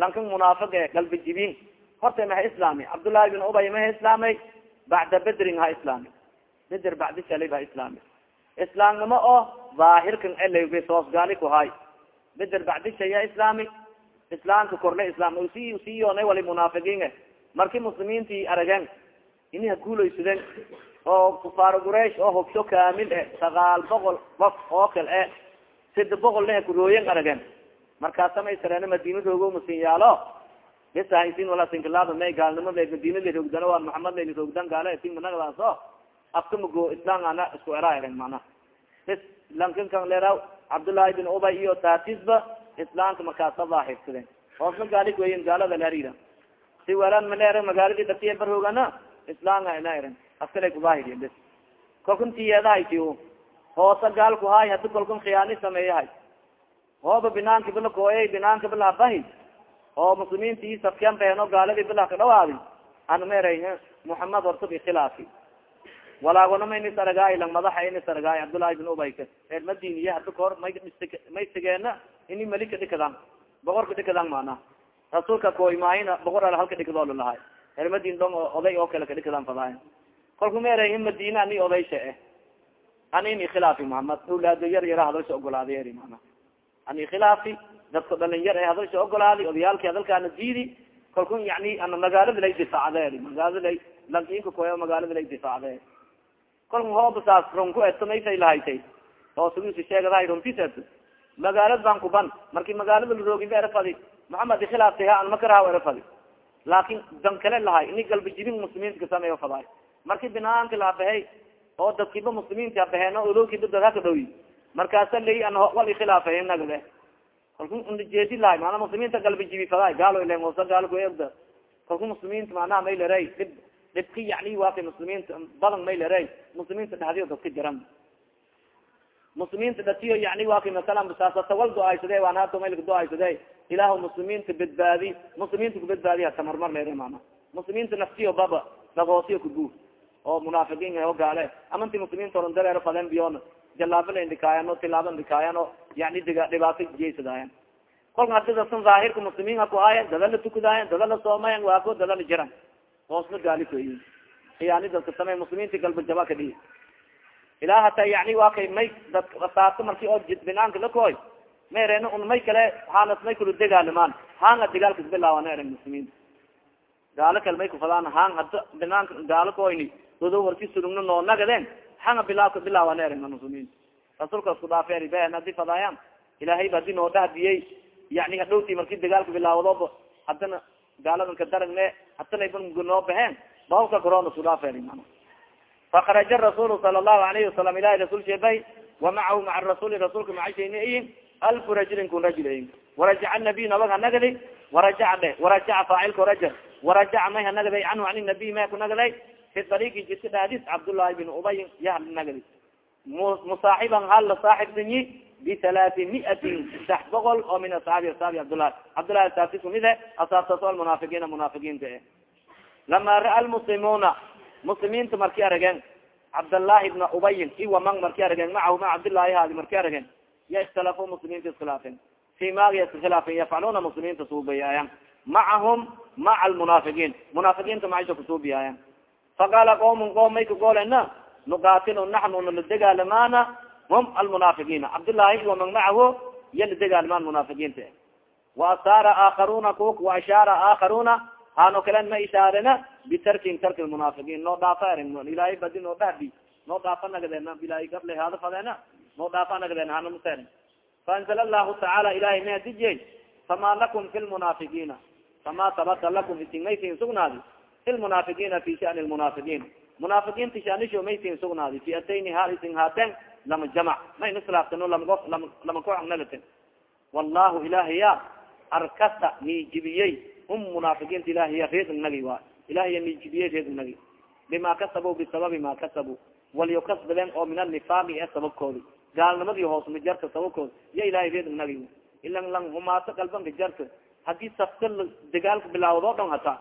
lankan munaafiq e galbi jibin horta maha islaami. Cabdullaahi bin ubay maha islaamay. Bacda bedrin ha islaami. Beder bacdi shalay ha islaami. Islaamnimo oo daahirkan elay soosgaali ku hay beder bacdi shay ha islaami. Islaamka korle islaam. Si siyoona wali munaafiqiin marki muslimiintii arageen ini haguulaysadeen oo kufaar quraish oo hubsho kaamil e sagaal boqol qof oo kal e sida boqol lehe kurooyen arageen markaasa may sareena madinadoogo masin yaalo besahasin wala sinkilaaba may gaalnimo le madina la rogdano waa maxamed layla rogdan gaale sin managdaaso afka mago islam ana isku era eren mana. Bes lankan kan leeraw cabdullaahi bin ubay iyo taatisba islaamka markaasa daahirsadeen hoosna gaali weyen gaalada laharira si welan maleere magaaladi datiya barhoogana islaamka ina eren askala kudaahiriyen bes kolkan tiyeedahayti hoosa gaalku hay hadi kolkan khiyaani sameeyahay. Hooba binaanka bila kooyay binaanka bilabahi oo muslimiinta i safkeen beeno gaaladii bilah ka dhawaadi. Ana maera muhamed horta bikhilaafi walaagona ma inis aragaay lang madaxa inis aragaay cabdullahi bin ubayka reer madiniya hada kahor may may tegeena ini malika dhikadan boqorka dhikadan mana rasuulka koimaahina boqor al halka dhikadoo lalahay reer madin dong oday oo kale kadhikadan fadaay kolku in madina ani odaysha eh ani ini khilaafi muhamed ulaado yar yara hadalsha ogolaaday eri mana ani khilaafi dadka dhalinyar e hadalsha ogolaadi odayaalki hadalkaana diidi kalku yani ana magaalada lay difaacde magaalada lay lankinka koya magaalada lay difaacde kalku hoobasaas runku esamayfay lahaytay oo sugusi sheegadahay runtiset magaalada baan kuban marki magaalada larooginba erafadi maxamed ikhilaafta ha an makaraha erafadi laakin dan kale lahay ini galba jibin muslimiinta kasameeyo fadaay marki binaanka lahabahey oo dadkiba muslimiinta habaheen o olowkiba dad haka dhawi markaasa lay an wal ikhilaafay nagde kalku unajeedi lahay maana muslimiinta galba jibi fadaay gaalo ilen osa gaalo goyda kalku muslimiinta manaha may leray dhib dhibki yani waaka muslimiinta badan may leray muslimiinta dhahdiyo dadka jaran muslimiinta dhatiyo yani waaka masalan saasata wal do-aysade waan hato maylka do-aysade ilaahu muslimiinta badbaadi muslimiinta kubadbaadi hata marmar leere mana muslimiinta naftiyo baba dagoosiyo kugu oo munaafiqiin o gaale ama inti muslimiinta oran dareero faden biyon. Jalaabo la indhikaayan o tilaabo indhikaayan o yani diga dhibaato jeysadayan kolka hadidasan zaahirka muslimiin ha ku haayan dada la tukadaayan dada la soomayan waako dada la jiran. Hoosna gaali koyi khiyaani dadka samey muslimiinta galba jaba ka dhii ilaa hata yani waa kay may dad saato marki oo binaanka lakoy maereen un may kale haanas may kula degaalimaan haanga dagaalkas bilaawan eren muslimiinta gaalo kale may kufadaan haan hada binaanka gaalo koyni dodo warki surugna noo nagadeen hanga bilaa bilaawan eren muslimiinta rasuulkaas ku dhaafeer ben haddii fadaayaan ilaahay ba haddii noo dhahdiyey yani hadhowti marki dagaalka bilaawdoba haddana gaaladan ka daragne hatanayba noo baheen. Bahawka korona sudhaafeer mana fakaraja rasuul sala allahu alayhi wasalam ilahi rasul sheebay wamacahu maca rasuli rasuulka macashayniyin alfu rajulin kun rajul warajaca nabiy nabag hanagadi warajaca dhe warajaca faacilka raja warajaca may hanagaday canhu an nabiy may kunagaday fi dariiki jidka dhaadis cabdullahi bin ubay yahanagadi musaaxiban hal la saaxibsanyi bitalaati miatin sax boqol oo min asxaabi asxaabi cabdullahi cabdullahi asaabti kumide asaabtaso almunaafiqiina munaafiqiinta e lama ra'a lmuslimuuna muslimiinta marki arageen cabdالlahi bna ubayin iwamang marki arageen macahu ma cabdillaahi haadi marki arageen ya iskhilaafo muslimiinta iskhilaafeen fi maga iskhilaafeen yafcaluna muslimiinta suubiyaayan macahum maca almunaafiqiin munaafiqiinta maisha kusuubiyaayan faqaala qoomun qoom may kagoolena nuqaatilu naxnu naladegaalamaana hum almunaafiqiina cabdillaahi iwamang macahu iya ladegaalmaan munaafiqiinta. Waasaara aakharuna ku waashaara aakharuna hano kalen ma ishaarena bitarkin tarki lmunaafiqiin noo dhaafa erin ilaahay badi noo dhahdi noo dhaafa nagadeen ilahay gable haada fadeena noo dhaafa nagadeen hana maserin faanzala allahu tacaala ilahay ma dijey fama lakum fi lmunaafiqiina fama sabata lakum isin maysin sugnaadi fi lmunaafiqiina fi shani lmunaafiqiin munaafiqiinta shanisho maysin sugnaadi fiatayni ha isin haaten lama jamac mayn islaaftino lama lama koanagaten wallahu ilahaya arkasa niijibiyey um munaafiqiinta ilahiya reedn nagi wa ilahiya nijibiye reedn nagi bima kasabu bisababi ma kasabu waliyo kasbadeen oo min anifaaqi ee sababkoodi gaalnimadii hoosma jarta sababkood ya ilahay reedn nagi ilan lang humaato galbanka jarta haddii safka dagaalka bilaawdo dhon hata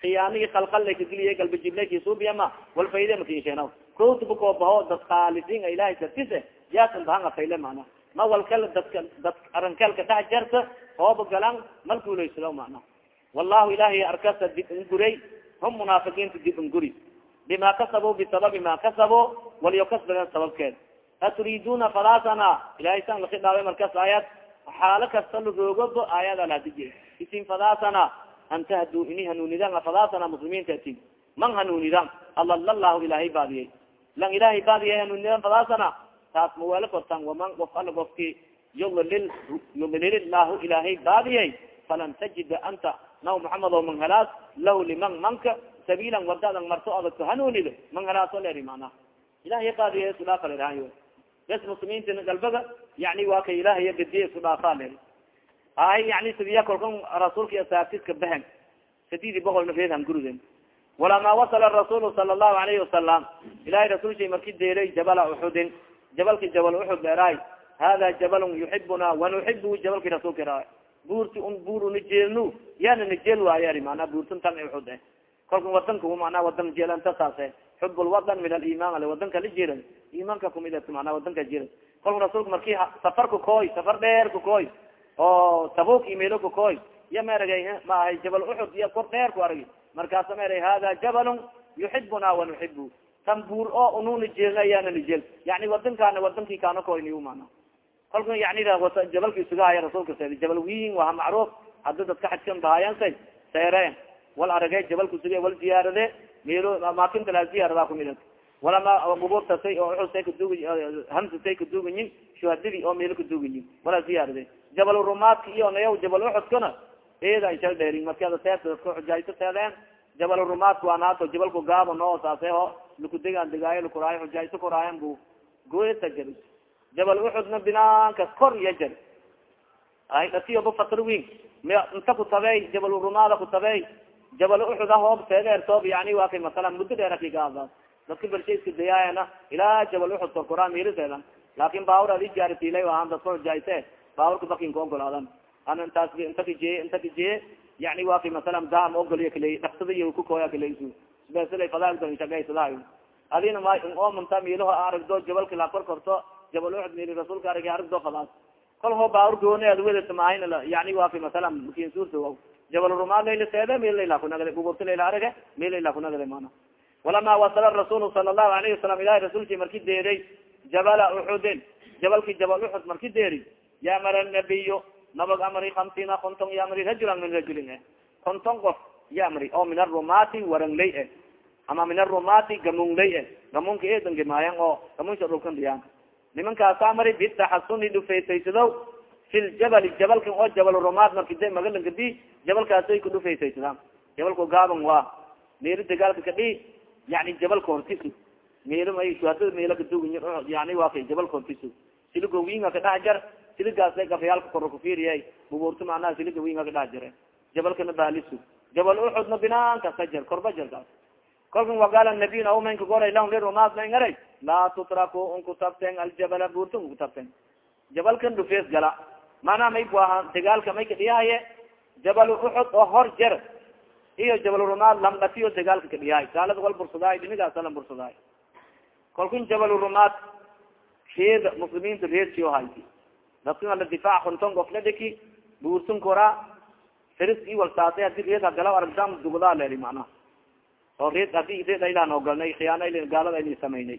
khiyaanigi kalkalla kageliya galbajiblakisuubiyama wal fayde makinsheena kotba koobaho dad khaalisiin a ilahay dartise yaasan bahanga fayle mana ma walkal dadka dad arankalka dhex jarta hooba galan mal guulaysado mana wallahu ilahay arkasa dib inguray hum munaafiqiinta dib inguri bima kasabo bisababi ma kasabo waliyo sababkeed. Aturiduna falaasana ilahay san lakidhaawe markas aayad xaalo kasta laroogobo aayad alhadiji isin fadaasana an tahduu ini hanuunidan fadaasana muslimiinta atin. Man hanuunidan alalalahu ilahay baadiyey lang ilahay baadiyay hanuunidan fadaasana taas mawelo kortan waman of ala ofki yudlil yudlil lahu ilahay baadiyay falan tajida anta naw maxamed o man helaas lahu liman manka sabiilan wadadan marto adag hanuunid man helaaso leri mana ilahay baadiya isu dhaafa leraayo bes muslimiinta galbaga yani waa ka ilahay gadiya isu dhaafaa leri hay yani sidiya kolkan rasuulka asaabtiska behen sadidi boqolna reedhan guruden walama wasala rasuul sala allahu alayhi wasalam ilahay rasuulshay marki deelay jabala uxudin jabalki jabal uxud dheeraay hada jabalun yuxibuna wanuxibu jabalki rasuulka ra buurti un buur una jeelnu yaana najeel waayo mana buurtan tan uxud eh kolka wadanka mana wadan jeelanta saase. Xub lwadan min aliman ale wadanka la jeela imanka kumid mana wadanka jeela kolka rasuulka marki safarka koy safar dheer ka koy oo tabuk imelo ka koy iya maaragay maahay jabal uxud iyo kor dheer ku aragi markaasa maarag hada jabalun yuxibuna wanuxibu tan buur oo ununa jeelna ayaana najeel yani wadankaana wadankii kaana koyni mana kolka yani jabalka isugahaya rasuulka se jabal win waa macruuf hadda dadka xajkan bahaayansa seereen wal arage jabalka suge wal ziyaarade melo maakinta la ziyaarada kumid walama guburtasay oo uxusay kadug hamsasay kadugayin shuhadadii oo meelo kadugayin wala ziyaarade. Jabal rumaadka iyo nayaw jabal uxudkana eeda ishal dheerin markada seerta dadka xujayso seedeen jabal rumaadka waa naato jabalku gaabo noo saase lakudegaan degaayo lakuraayo xujayso kuraayan bu goesa jari jabal uxudna binaankas kor iyo jar. Ay dhatiyoba fatr win inta kutabey jabal rumaada kutabey jabal uxud a hoob seedeer toob yani waa kay masala muddo dheer akigaada dadka bersha iska dayaayana ilaa jabal uxud korkoraa miiriseedan laakin baawur adi jaaritiilay ahaan dadka xujayse baawurka bakin ka ogolaadan. Ana intaas inta kajeeye yani waa kay masala dam ogoliya kaley dhaksada iyo kukooya kaleysu sbesla fadaagdashagaysadahay adina ma oomanta miilaho aragdo jabalka la kor korto jabal uxud mili rasuulka arag aragdo fadaas kol hoo baawur gooni ad wedata maahin yani waa kay masala makin suurta jabal rumaad layla seede mil layla kunagade gugurta layla arage mil layla kunagade mana walama wasala rasuul sala allahu alayhi wasalam ilahi rasuulki marki deeray jabala uxudin jabalki jabal uxud marki deeri yamara nabiyo nabag amri hamsiina konton yamri rajulan min rajulin eh. Konton qof yamri oo min arumati waranglay eh. Ama min arumati gamunglay eh. Gamunka eedangimaayan oo gamunsha dhulkan dhiyaan nimankaasa mari bitaxasuni dhufeysaysado fi ljabali jabalkan oo jabal rumaad marki de magalanka di jabalkaasay ku dhufeysaysadaan jabalka gaaban waa meelo dagaalka kadhi yani jabalka hortisu meelo may shuhadada meelo kadugy yani waa kay jabalka hortisu siligo winga kadhax jar siligaasay gafayaalka koro kufiiriya bubuurta macnaha siliga winga kadhax jare. Jabalkana baalisu. Jabal uxudna binaanka ka jar korba jarkaas. Kolkan waqaala nabiy aumanka goray lahum lirumaad may ngaray laa tutraku unkutabten aljabala buurta unkutabten jabalkan dhufees gala maanaa may bu ahaa dagaalka may kadhiyahaye jabal uxud oo hor jar iyo jabal rumaad lamdhatiyo dagaalka kadhiyahay gaalada wal bursadaay dhinigaasa la bursadaay kolkun jabal rumaad reeda muslimiinta reedsio hayti dadkan ala difaac konton gof la dhiki buursun koraa feris i walsaasay haddii reed hagala aragdam dugdaa leeri macnaha oo reed haddii reed aylaan ogalnay khiyaana gaalada ayna samaynay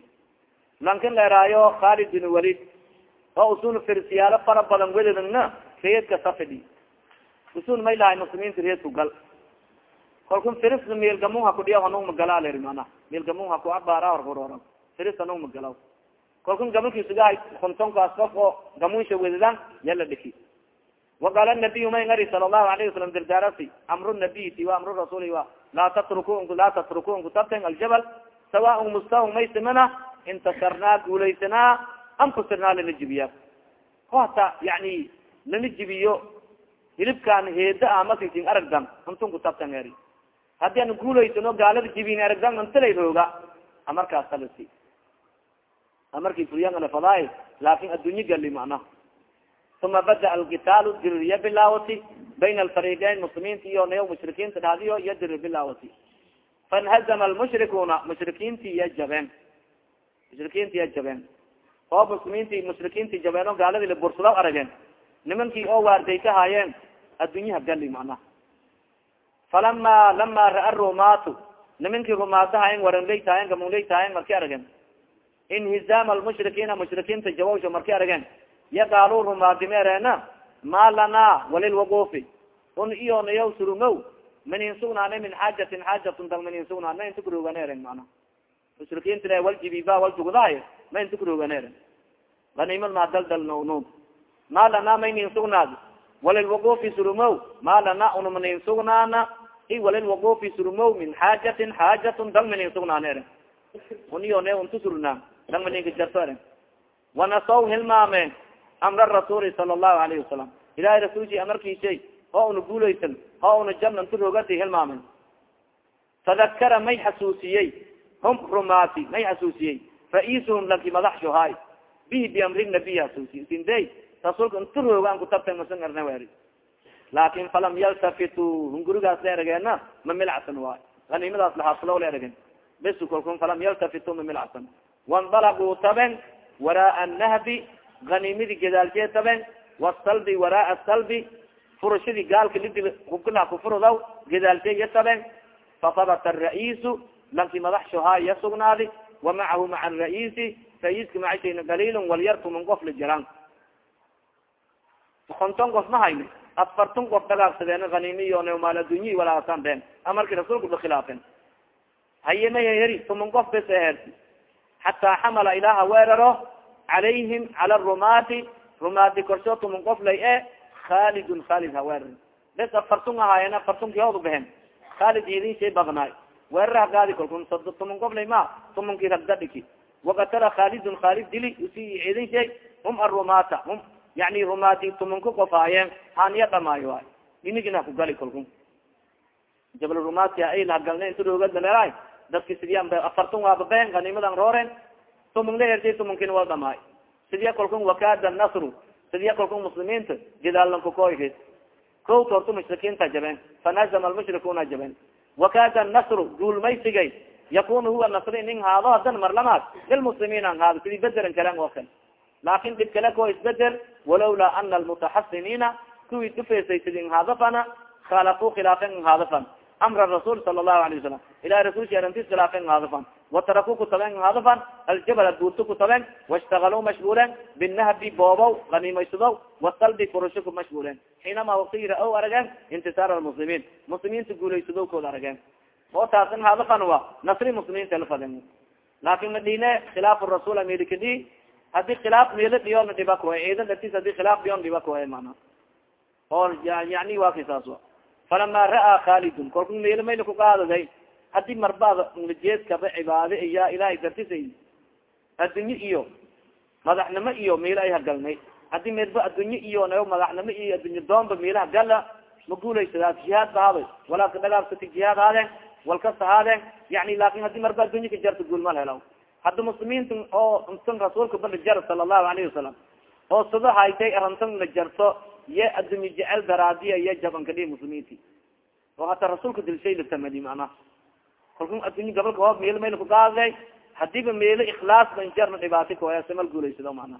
lankin leeraayo khalid bin walid. Oo usul firsiyaalo fara badan welidna reedka safidi. Usul may lahay muslimiinta reedku gal. Kalkun firisna meelgamun ha kudhiya hanung magala leri mana meelgamun ha ku abaara horhorora firis hanung magalaw kalkun gamunkiisugahay kontonkaas qof oo gamunsha wedidan yala dhiki. Waqaala nabiyu may ngari sala allahu alayhi wasalam dirdaarasi amru nabiy ti wa amru rasuli wa laa tatruku laa tatruku nkutabten aljabal sawaan mustaw may simana intasarnaa guulaysanaa am kusirnaa lana jibiya hata yani lana jibiyo hilibkaan heeda amasisin aragdan antun kutabtan eri haddii an guulaysano gaalada jibin aragdan antalay rooga. Amarkaas kalasi amarki fuliyangana fadaay laakin addunye gali macnaha uma bada alkitaalu diririya bilaawati bayna alfariqeyn muslimiinta iyo nayo mushrikiinta dhadiyo iyo dirir bilaawati fainhazama almushrikuuna mushrikiinti iya jabeen mushrikiinti iya jabeen. Oo muslimiinti mushrikiinti jabeen oo gaaladii la bursadaw arageen. Nimankii oo waarday ka haayeen addunyaha gali macnaha. Falama lama ra'a rumaatu. Nimankii rumaadahayen waranlay tahayen gamunlay tahayen marki arageen. Inhizaam almushrikiina mushrikiinta jawawsha marki arageen. Yaqaalu rumaadimeereena ma lana walilwaqufi un iyonayaw surumow manin sugnaana min xaajatin xaajatun dal manin sugnaan ma inta kuroganeeren mana mushrikiinta wal jibiba wal dugdahay ma inta kuroganeeren ganimad maa daldal nn ma lana maynin sugnaad. Walilwaqufi surumow. Ma lana una manin sugnaana. I walilwaqufi surumow min xaajatin xaajatun dal manin sugnaaneeren un iyone unta surnaa dal maninka jarto wanasaw hilmaameen amra rasuuli sala allahu alayhi wasalam. Ilahay rasuulki amarkiisay oo una guulaysan oo una jabna nta roogati hilmaamen fadakara may xasuusiyey hum rumaati may xasuusiyey ra'iisuhum lanki madaxshohaay bihi biamri nabiy xasuusiy sinde rasuulka inta roogaan kutabta masan erna weri laakin falam yaltafitu hungurigaas la erageena ma milacsan waay animadaas lahaaslo la eregen bes kalkun falam yaltafitu ma milacsan wandalaquu taben waraa nahbi animidi gadaalshee taben wasalbi waraa salbi furashadii gaalka lidi hubkalaha kufurdaw gadaalshee iya taben fahabata araisu lanki madax shohaa iya sugnaadi wa macahu maca raisi raiska macashayna galilun walyartuman qof la jiraan. Konton qof ma hayni afartun qof dagaagsadeen hanimiyo maal adunyi walaasan been amarki rasuulka bakilaafen haye ma heri tuman qof bes eherti xataa xamala ilaha weeraro calayhim cala rumaati rumaati korsho tuman qof lay e khalidun khalid ha weerar bes afartun ahaayeen afartunki hoodu behen. Khalid idin shay badnaay weerar hagaadi kolkun sodo tuman qof lay ma tumanki ragdadhiki wakatala khalidun khalid dili usi idin shay hum arumata hum yani rumaati tumanka qofaayeen haniya dhamaayo ay. Dinigina kugali kolku jabal rumaati ay lagalna inta roogadaleeraay dadki sidiyan afartun waaba been ganimadan rooren tuman la hertay tumankina waa dhamaay. Sidiya kolkun wakada nasru sidiya kolkun muslimiinta gidaalankakoy ko tortu mushrikiinta jabeen. Fanazama almushrikuuna jabeen wakada nasru duulmaysigay yakunu huwa nasri nin haado hadan marlamaad lilmuslimiin an haado sidii bederan kalan oo kale laakin dhib kale ko isbeddel walawlaa ana almutaxasiniina kuwii dufeysaysidin hadafana khalafu khilaafen hadafan amra rasuul sala lahu alayه wasalam ilahi rasulki arintis khilaafen hadafan wataraku kutaben hadafan aljabala buurto kutaben waاshtagalu mashguulen binahbi boobow ganimaysadow wasalbi furushuku mashguulen xiinama wakti ra'ow arageen intisaar almuslimiin muslimiinta guulaysadowkooda arageen oo taasin hadafan wa nasri muslimiinta lafaden laakin madine khilaaf rasul amerikadi haddii khilaaf meelo dhiyoona dhiba kuhay ciidan dartis haddii khilaaf dhiyoon dhiba kuhay mana oo yani wa kay saas falama ra'aa khalidun kalku meelo mayla kuqaadaday haddii marbaad jeeskaba cibaade iya ilahay dartisay addunye iyo madaxnimo iyo meelo ay hagalnay haddii meelba addunye iyo madaxnimo iyo addunye doonba meelaha gala ma guulaysadaas jihaad ba haday walaa kadhagaabsati jihaad haadeen walkasta haadeen yani laakin haddii marba addunye ka jarta guulmal helaw. Hadda muslimiinta oo ntan rasuulka bala jar sala allahu alayhi wasalam oo sado haytay arantan la jarto ye addunye jecel daraadiya iyo jabankadhi muslimiinti oo hata rasuulka dilshay latamadi mana kalku addunye gabalka hoob meelo mayla kugaaday hadiiba meelo ikhlaas ban jarna dhibaati koya simal guulaysado mana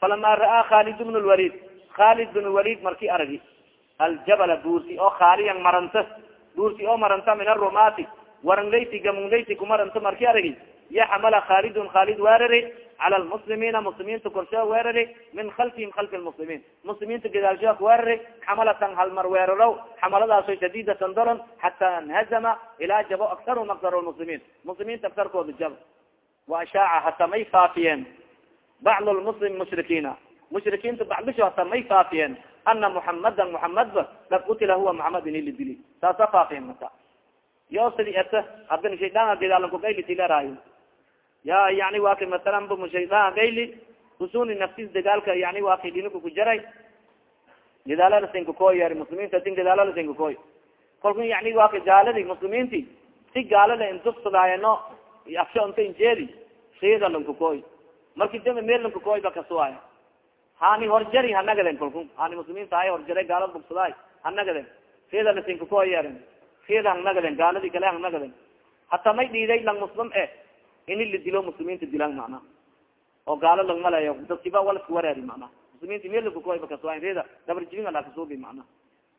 falama ra'aa khalid bn lwalid khalid bin walid marki aragi aljabala buurti oo khaaliyan maranta? Buurti oo maranta min arumati waranlayti gamunlayti kumaranta marki aragi ya xamala khalidun khalid weerari cala lmuslimiina muslimiinta korsho weerari min khalfihim khalfi lmuslimiin muslimiinta gadaalshoa weerari xamalatan halmar weerarow xamaladaaso shadidatan doron xataa nhazama ilaa jabo aktarhum aktar lmuslimiin muslimiinta aktarkooda jab wa ashaaca hata may faafiyeen bacd lmuslim mushrikiina mushrikiinta bacdisho hata may faafiyeen ana muxamadan muxamadba kad qutila huwa muxamed ini lidili saasa faafiyen mata yo sidi eta hadana shaydaana gadaalankugaylitileraayo ya yani wa ka masalan ba mushaydan gayli usuni naftis dagaalka yani wa kay dhinaka ku jaray gadaalada sinkakoy yar muslimiinta din gadaalada sinkakoy kalku yani wa ka gaaladi muslimiinti si gaalada indufsadaayano afsho inta injeedi sida lankakoy marki dama meel lankakoy ba kasuwaay hani horjari hanagaden kalku hani muslimiinta hay horjaray gaalada bugsadaay hanagaden sida lasinkakoy yarin sida hanagaden gaaladi kale hanagaden hata may dhiiday lang muslim e ini la dilo muslimiinta dilaan macna oo gaalo langmalayo dadkiba walaska wareeri mana. Muslimiinta melakakasreda dabarjibin ala kasuubi mana.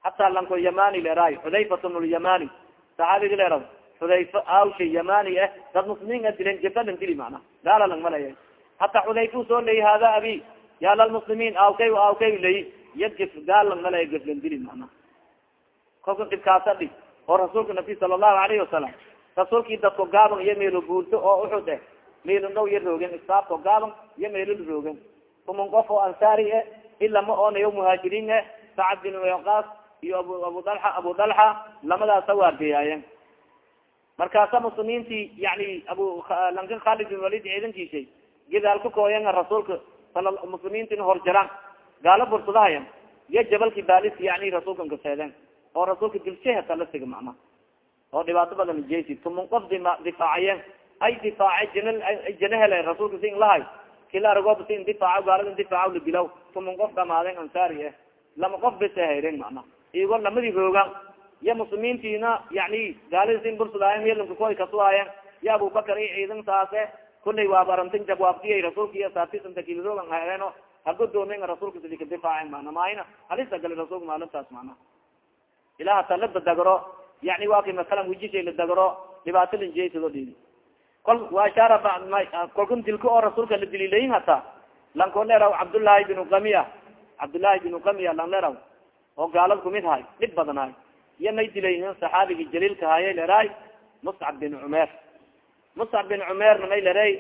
Hataa lanko yamani leeraay xudayfat bnulyamani saxaabigi leeraw xudayfa awsha yamani eh dad muslimiin a dilen lang dili mana. Gaala langmalaya hataa xudayfa soo leyi hada abi ya lalmuslimiin awkay awkay leyi ya gef gaal langmalaya lang dili mana. Kolka dhibkaasa dhig oo rasuulka nabi sala allahu alayhi wasalam rasuulkii dadko gaaban iyo meelo guurto oo uxud eh meelo dhow iyo roogen istaafko gaaban iyo meelo roogen kuman qof oo ansaari e ilama oonayo muhaajiriin e sacad bin waqas iyo abu abu dalxa abu dalxa lamadaasa waardeeyaayeen markaasa muslimiintii yani abu lankan khalid bin walid ciidankiisay gidaal ka kooyan rasuulka muslimiintina horjaraan gaalo bursadahayan iyo jabalki balis yani rasuulkan kaseedeen oo rasuulka dilshehata la siga macna oo dhibaato badan jesi tuman qof difaaciyeen ay difaace jin jina hele rasuulka sin lahay. Kila aragooba si indifaaco gaalada indifaaco la dilaw tuman qof dhamaaden ansaari eh. Lama qof bes hayren macna. Igo lamadi roogan ya muslimiintiina yani gaaladisin bursadaayen melankakoy kasuaayen ya abubakar i ciidan saase kulay waa barantin jabwaabtiyay rasuulka iyo saatisantakilroogan haeeno hagodoomen rasuulka sidi kadifaace mana maayna. Halisa gali rasuulka maalintaas mana ilaa hata la dadagro yani waa kay masalan wijishay la dagro dhibaato linjeysado dhidi kol waashaara kolkun dilka oo rasuulka la dililayin hata lanko leraw cabdullaahi binu kamiya cabdullaahi binu kamiya lan leraw oo gaalad kumid hay dhib badan iyo may dilayhin saxaabigi jaliilka haye leraay muscab bin cumeer muscab bin cumeerna may leray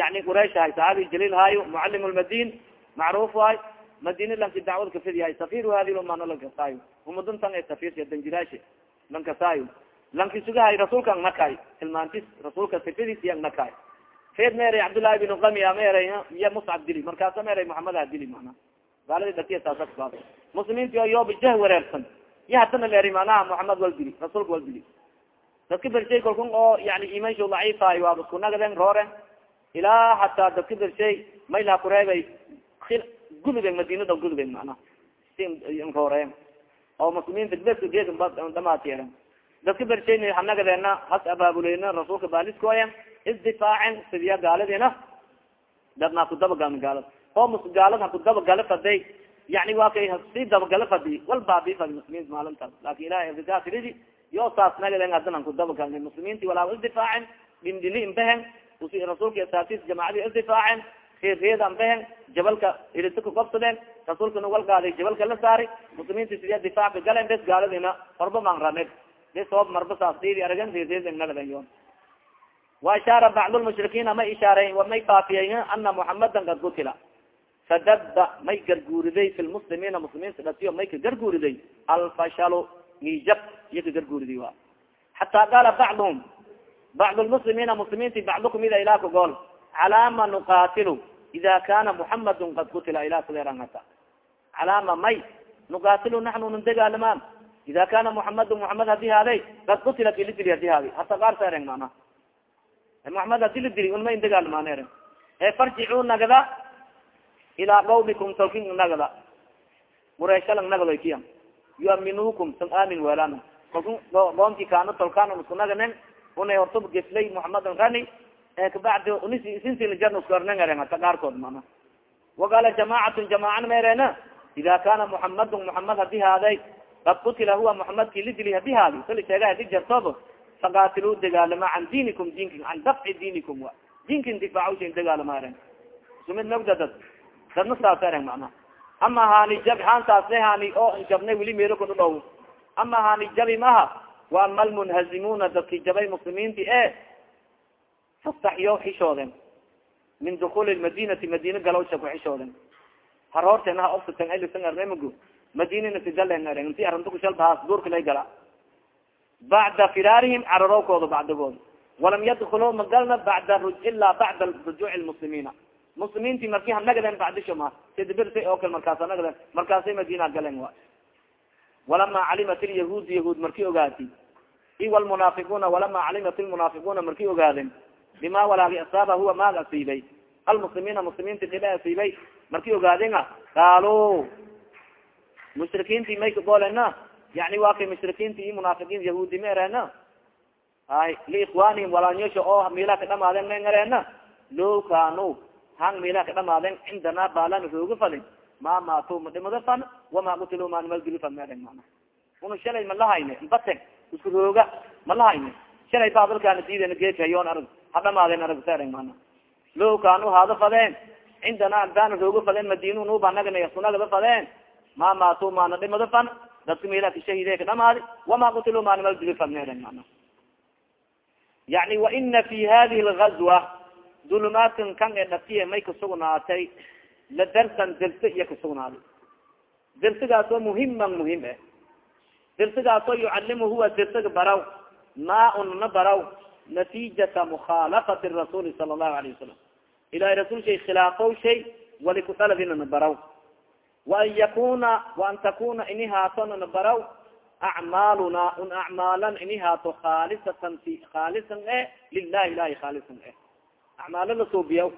yani quraysh hay saxaabigi jaliil haayo mucalim lmadin macruuf hay madina lanki dacwad kafid yahay safir hadi umana lankasaayo umaduntan e safirka danjiraashi lankasaayo lanki sugahay rasuulka ang nakay tilmaantis rasuulka sifadiis iya ang nakay fed meeray cabdullaahi bin kamiya meeray iya muscab dili markaasa meeray muxamed ha dili mana? Gaaladi dhatiya taasa muslimiinti oo yooba jah wareersan iyo hadana leeri manaha muxamed wal dili rasuulka wal dili dadka bershay kalkun oo yani imansho daciifaay waaba isku nagden rooren ilaa hataa dadka bershay maylaha kureebay guduben madinada guduben mana? Rooreen oo muslimiinta bes geed dhamaatiyen dadka bershayn hanagadeena has abaabuleyna rasuulka baaliskoya isdifaacen sidiya gaaladina dadna kudabagala gaalad oo gaalad ha kudabagala faday yani waa kay si dabagala fadi wal baabi fadi muslimiinta maalintaas laakin ilahay afiridi yo saas nagaden hadan kudabagala muslimiinti walaa isdifaacen dhindhili imbehen rasuulka asaasiis jamaacadi isdifaacen reed ambehen jabalka irita kukobsadeen rasuulkana wal gaaday jabalka la saari muslimiinta sidiya difaacka galen bes gaaladina horba man raneg bes hoob marba saas didi aragan reereednagaden yon wa ishaara bacd lmushrikiina may ishaareyn wa may faafiyey ana muxamadan kad kutila fadaba may garguuriday fi lmuslimiina muslimiinta dhatiyo may ka garguuriday. Alfashalu nijab iyo ka garguuriday wa. Xataa qaala bacduhum bacd lmuslimiina muslimiinti bacdo kumida ilaa kagool calama nuqatilu ida kana muxamadu kad kutila ila kuleeran hata. Calama may nuqatilu naxnu nun dagaalamaan ida kana muxamadu muxamed haddii haaday kad kutila dilidili haddii haadi hata qaar saereng mana muxamed haddii la dili unma in dagaalmaan eren e farjicu nagada ilaa qawmikum tolkin nagada. Mureeshalang nagado kiya yuaminukum san amin weelana kalku qoomki kaano tolkaan isku naganen una hortub geflay muxamadan rani kabacdi uninsinsijarnuskornengaren hata qaarkood mana waqaala jamacatun jamaacan meerena ida kana muxamadun muxamed haddii haaday kad kutila huwa muxamedki lidili haddii haadi sali sheega haddii jartoob faqaatilu dagaalama can diinikum diinkin can dafci diinikum wa diinkin difaacsha dagaalama eren sumid nogda dad dadna saas eren mana ama hani jab haan saasle hani oo jabnay weli meelo kudu dhow ama hani jabi maha wa ama almunhazimuna dadki jabay muslimiinti e fastaxyo xishooden min dukuli madinati madina galowsha ku xishooden haroorten ha ofsatan elisan arnemagu madinana sigalen aren inti arinta kushalbahaas duurka lay gala bacda firaarihim cararowkooda bacdigooda walam yadkuluu magalna bacda ilaa bacda rujuuc lmuslimiina muslimiinti marki hanagaden bacdisho ma sidbirsa oo kale markaasa nagaden markaasay madina galen wa walama calimat lyahuud yahuud marki ogaati i walmunaafiquna walama calimat lmunaafiquna marki ogaaden bima walaagi asaaba huwa maag asiibay almuslimiina muslimiinti dhiba asiibay marki ogaadena qaalo mushrikiinti may kagoolena yani waa kay mushrikiinti iyo munaafiqiin yahuudi ma ereena ay liikwanihim walaanyosha oo miila ka dhamaaden ma ereena low kanu hang miila ka dhamaaden cindana baalan rooga fadin ma maato ma dhimada fan wama kutilo maanmalgili fan meeren mana una shalay ma lahayne bate isku rooga ma lahayne shalay baadalkaana diidena geekayoon arag ha dhamaaden arag seeren mana low kanu haada fadeen. Cindana agdaana rooga fadeen madina nuba nagana sunagada fadeen. Ma maato maana dhimada fan. Dadka mila kashahide ka dhamaadi. Wama kutilo maanimalgili fan meeren mana yani waina fi hadihi lgazwa dulumaadkan kan ee dhatiye may kasugnaatay la darsan derse iyo kasugnaaday dersigaasoo muhiman muhiim e dersigaasoo yucalimu huwa dersiga baraw. Ma unna baraw natijata mukhaalafati rasuli sala allahu alayh wasalam ilahay rasul shay khilaafow shay walikusaladinana baraw waan yakuna waan takuna ini haatonana baraw acmaaluna un acmaalan ini haato khaalisatan fi khaalisan e lilahi ilahi khaalisan e acmaalo la suubiya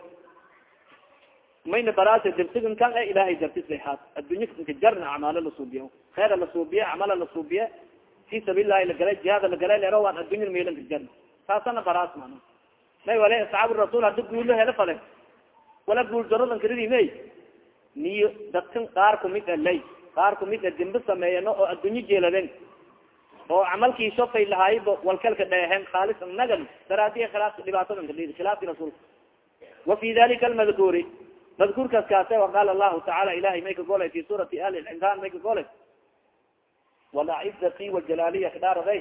mayna baraasa dersigan kan e ilahay dartis lahaad addunya inka jarna acmaalo lasuubiya khayra lasuubiye acmala lasuubiye fi sabiililahi lagalay jihaada lagalay lero waan addunya meelanka jarna taasana baraas mana may wale asxaabu rasuul hada guulo helo fale. Wala guul daradan karidi may? Niyo dadkan qaar kumid alay qaar kumid a dimbe sameeyano oo addunyo jeeladen oo camalkii shofay lahaayba walkalka dheehen khaalis nagan daraadiya khilaafka dhibaatadan kadhidi khilaafki rasuulka wa fi dalika almadkuuri madkuurkaas kaase waqaala allahu tacaala ilahay may ka golay fi suurati ali cimraan may ka golay walacizati wajalaaliya kadhaaraday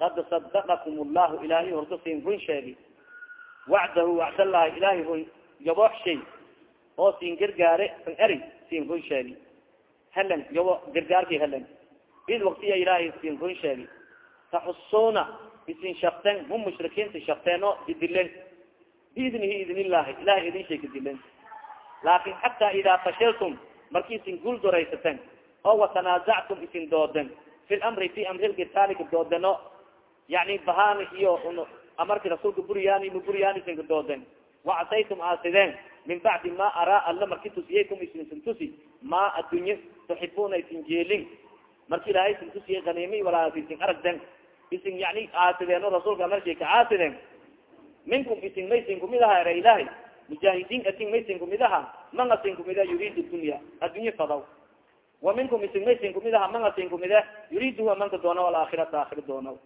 qad sadaqakum llahu ilahay horta siin run sheegi. Wacdahu wacdallahi ilahay run yaboox shay oo siin gargaare san eri siin run sheegi. Helen yabo gargaarki helen. Id waktiya ilaahay siin run sheegi. Taxusuuna isin shakten hum mushrikiinta shakteeno idilen biidnihi idn illahi ilahay idin shay kadilen laakin xataa idaa fashiltum marki isin guul doraysaten oo watanaazactum isin dooden fi lamri fi amri lkitaalika doodeno yani bahani iyo amarki rasuulka buryaani ma buryaani isinka dooden wacasaytum aasideen min bacdi ma araa alla marki tusiyaykum isinsin tusi. Ma addunye tuxibuna isin jeelin. Marki ilahay isin tusiye haniimi walaa isin aragden. Isin yani aasideen rasuulka amarshi ka aasideen minkum isin maysin kumid aha ere ilahay mujaahidiin asin maysin kumid aha man asin kumid a yuriid dunya. Addunye fadaw. Wa minkum isin maysin kumid aha man asin kumid a yuriid huwa manka doonaw alaakhirata aakhira doonaw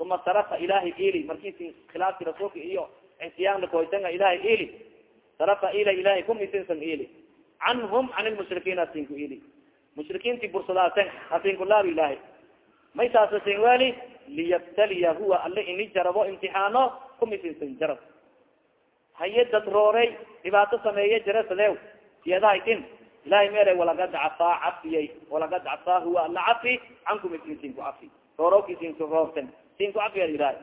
uma sarafa ilahay ili marki isin khilaafki rasuulka iyo isiyaan lakoytanga ilahay ili sarafa ila ilahay kum isinsan ili canhum can lmushrikiin asinku ili mushrikiinti bursadaasen asinku laab ilahay may taas asin weli liyabtaliya huwa alle ini jarabo imtixaano kum isinsan jarab haye dad roorey dhibaato sameeye jara sadew siyadahaytin ilahay mere walagad cafaa cafiyay walagad cafaa huwa alla cafi cankum isin sinku cafi roorowka isinku sinku cafiya ilahay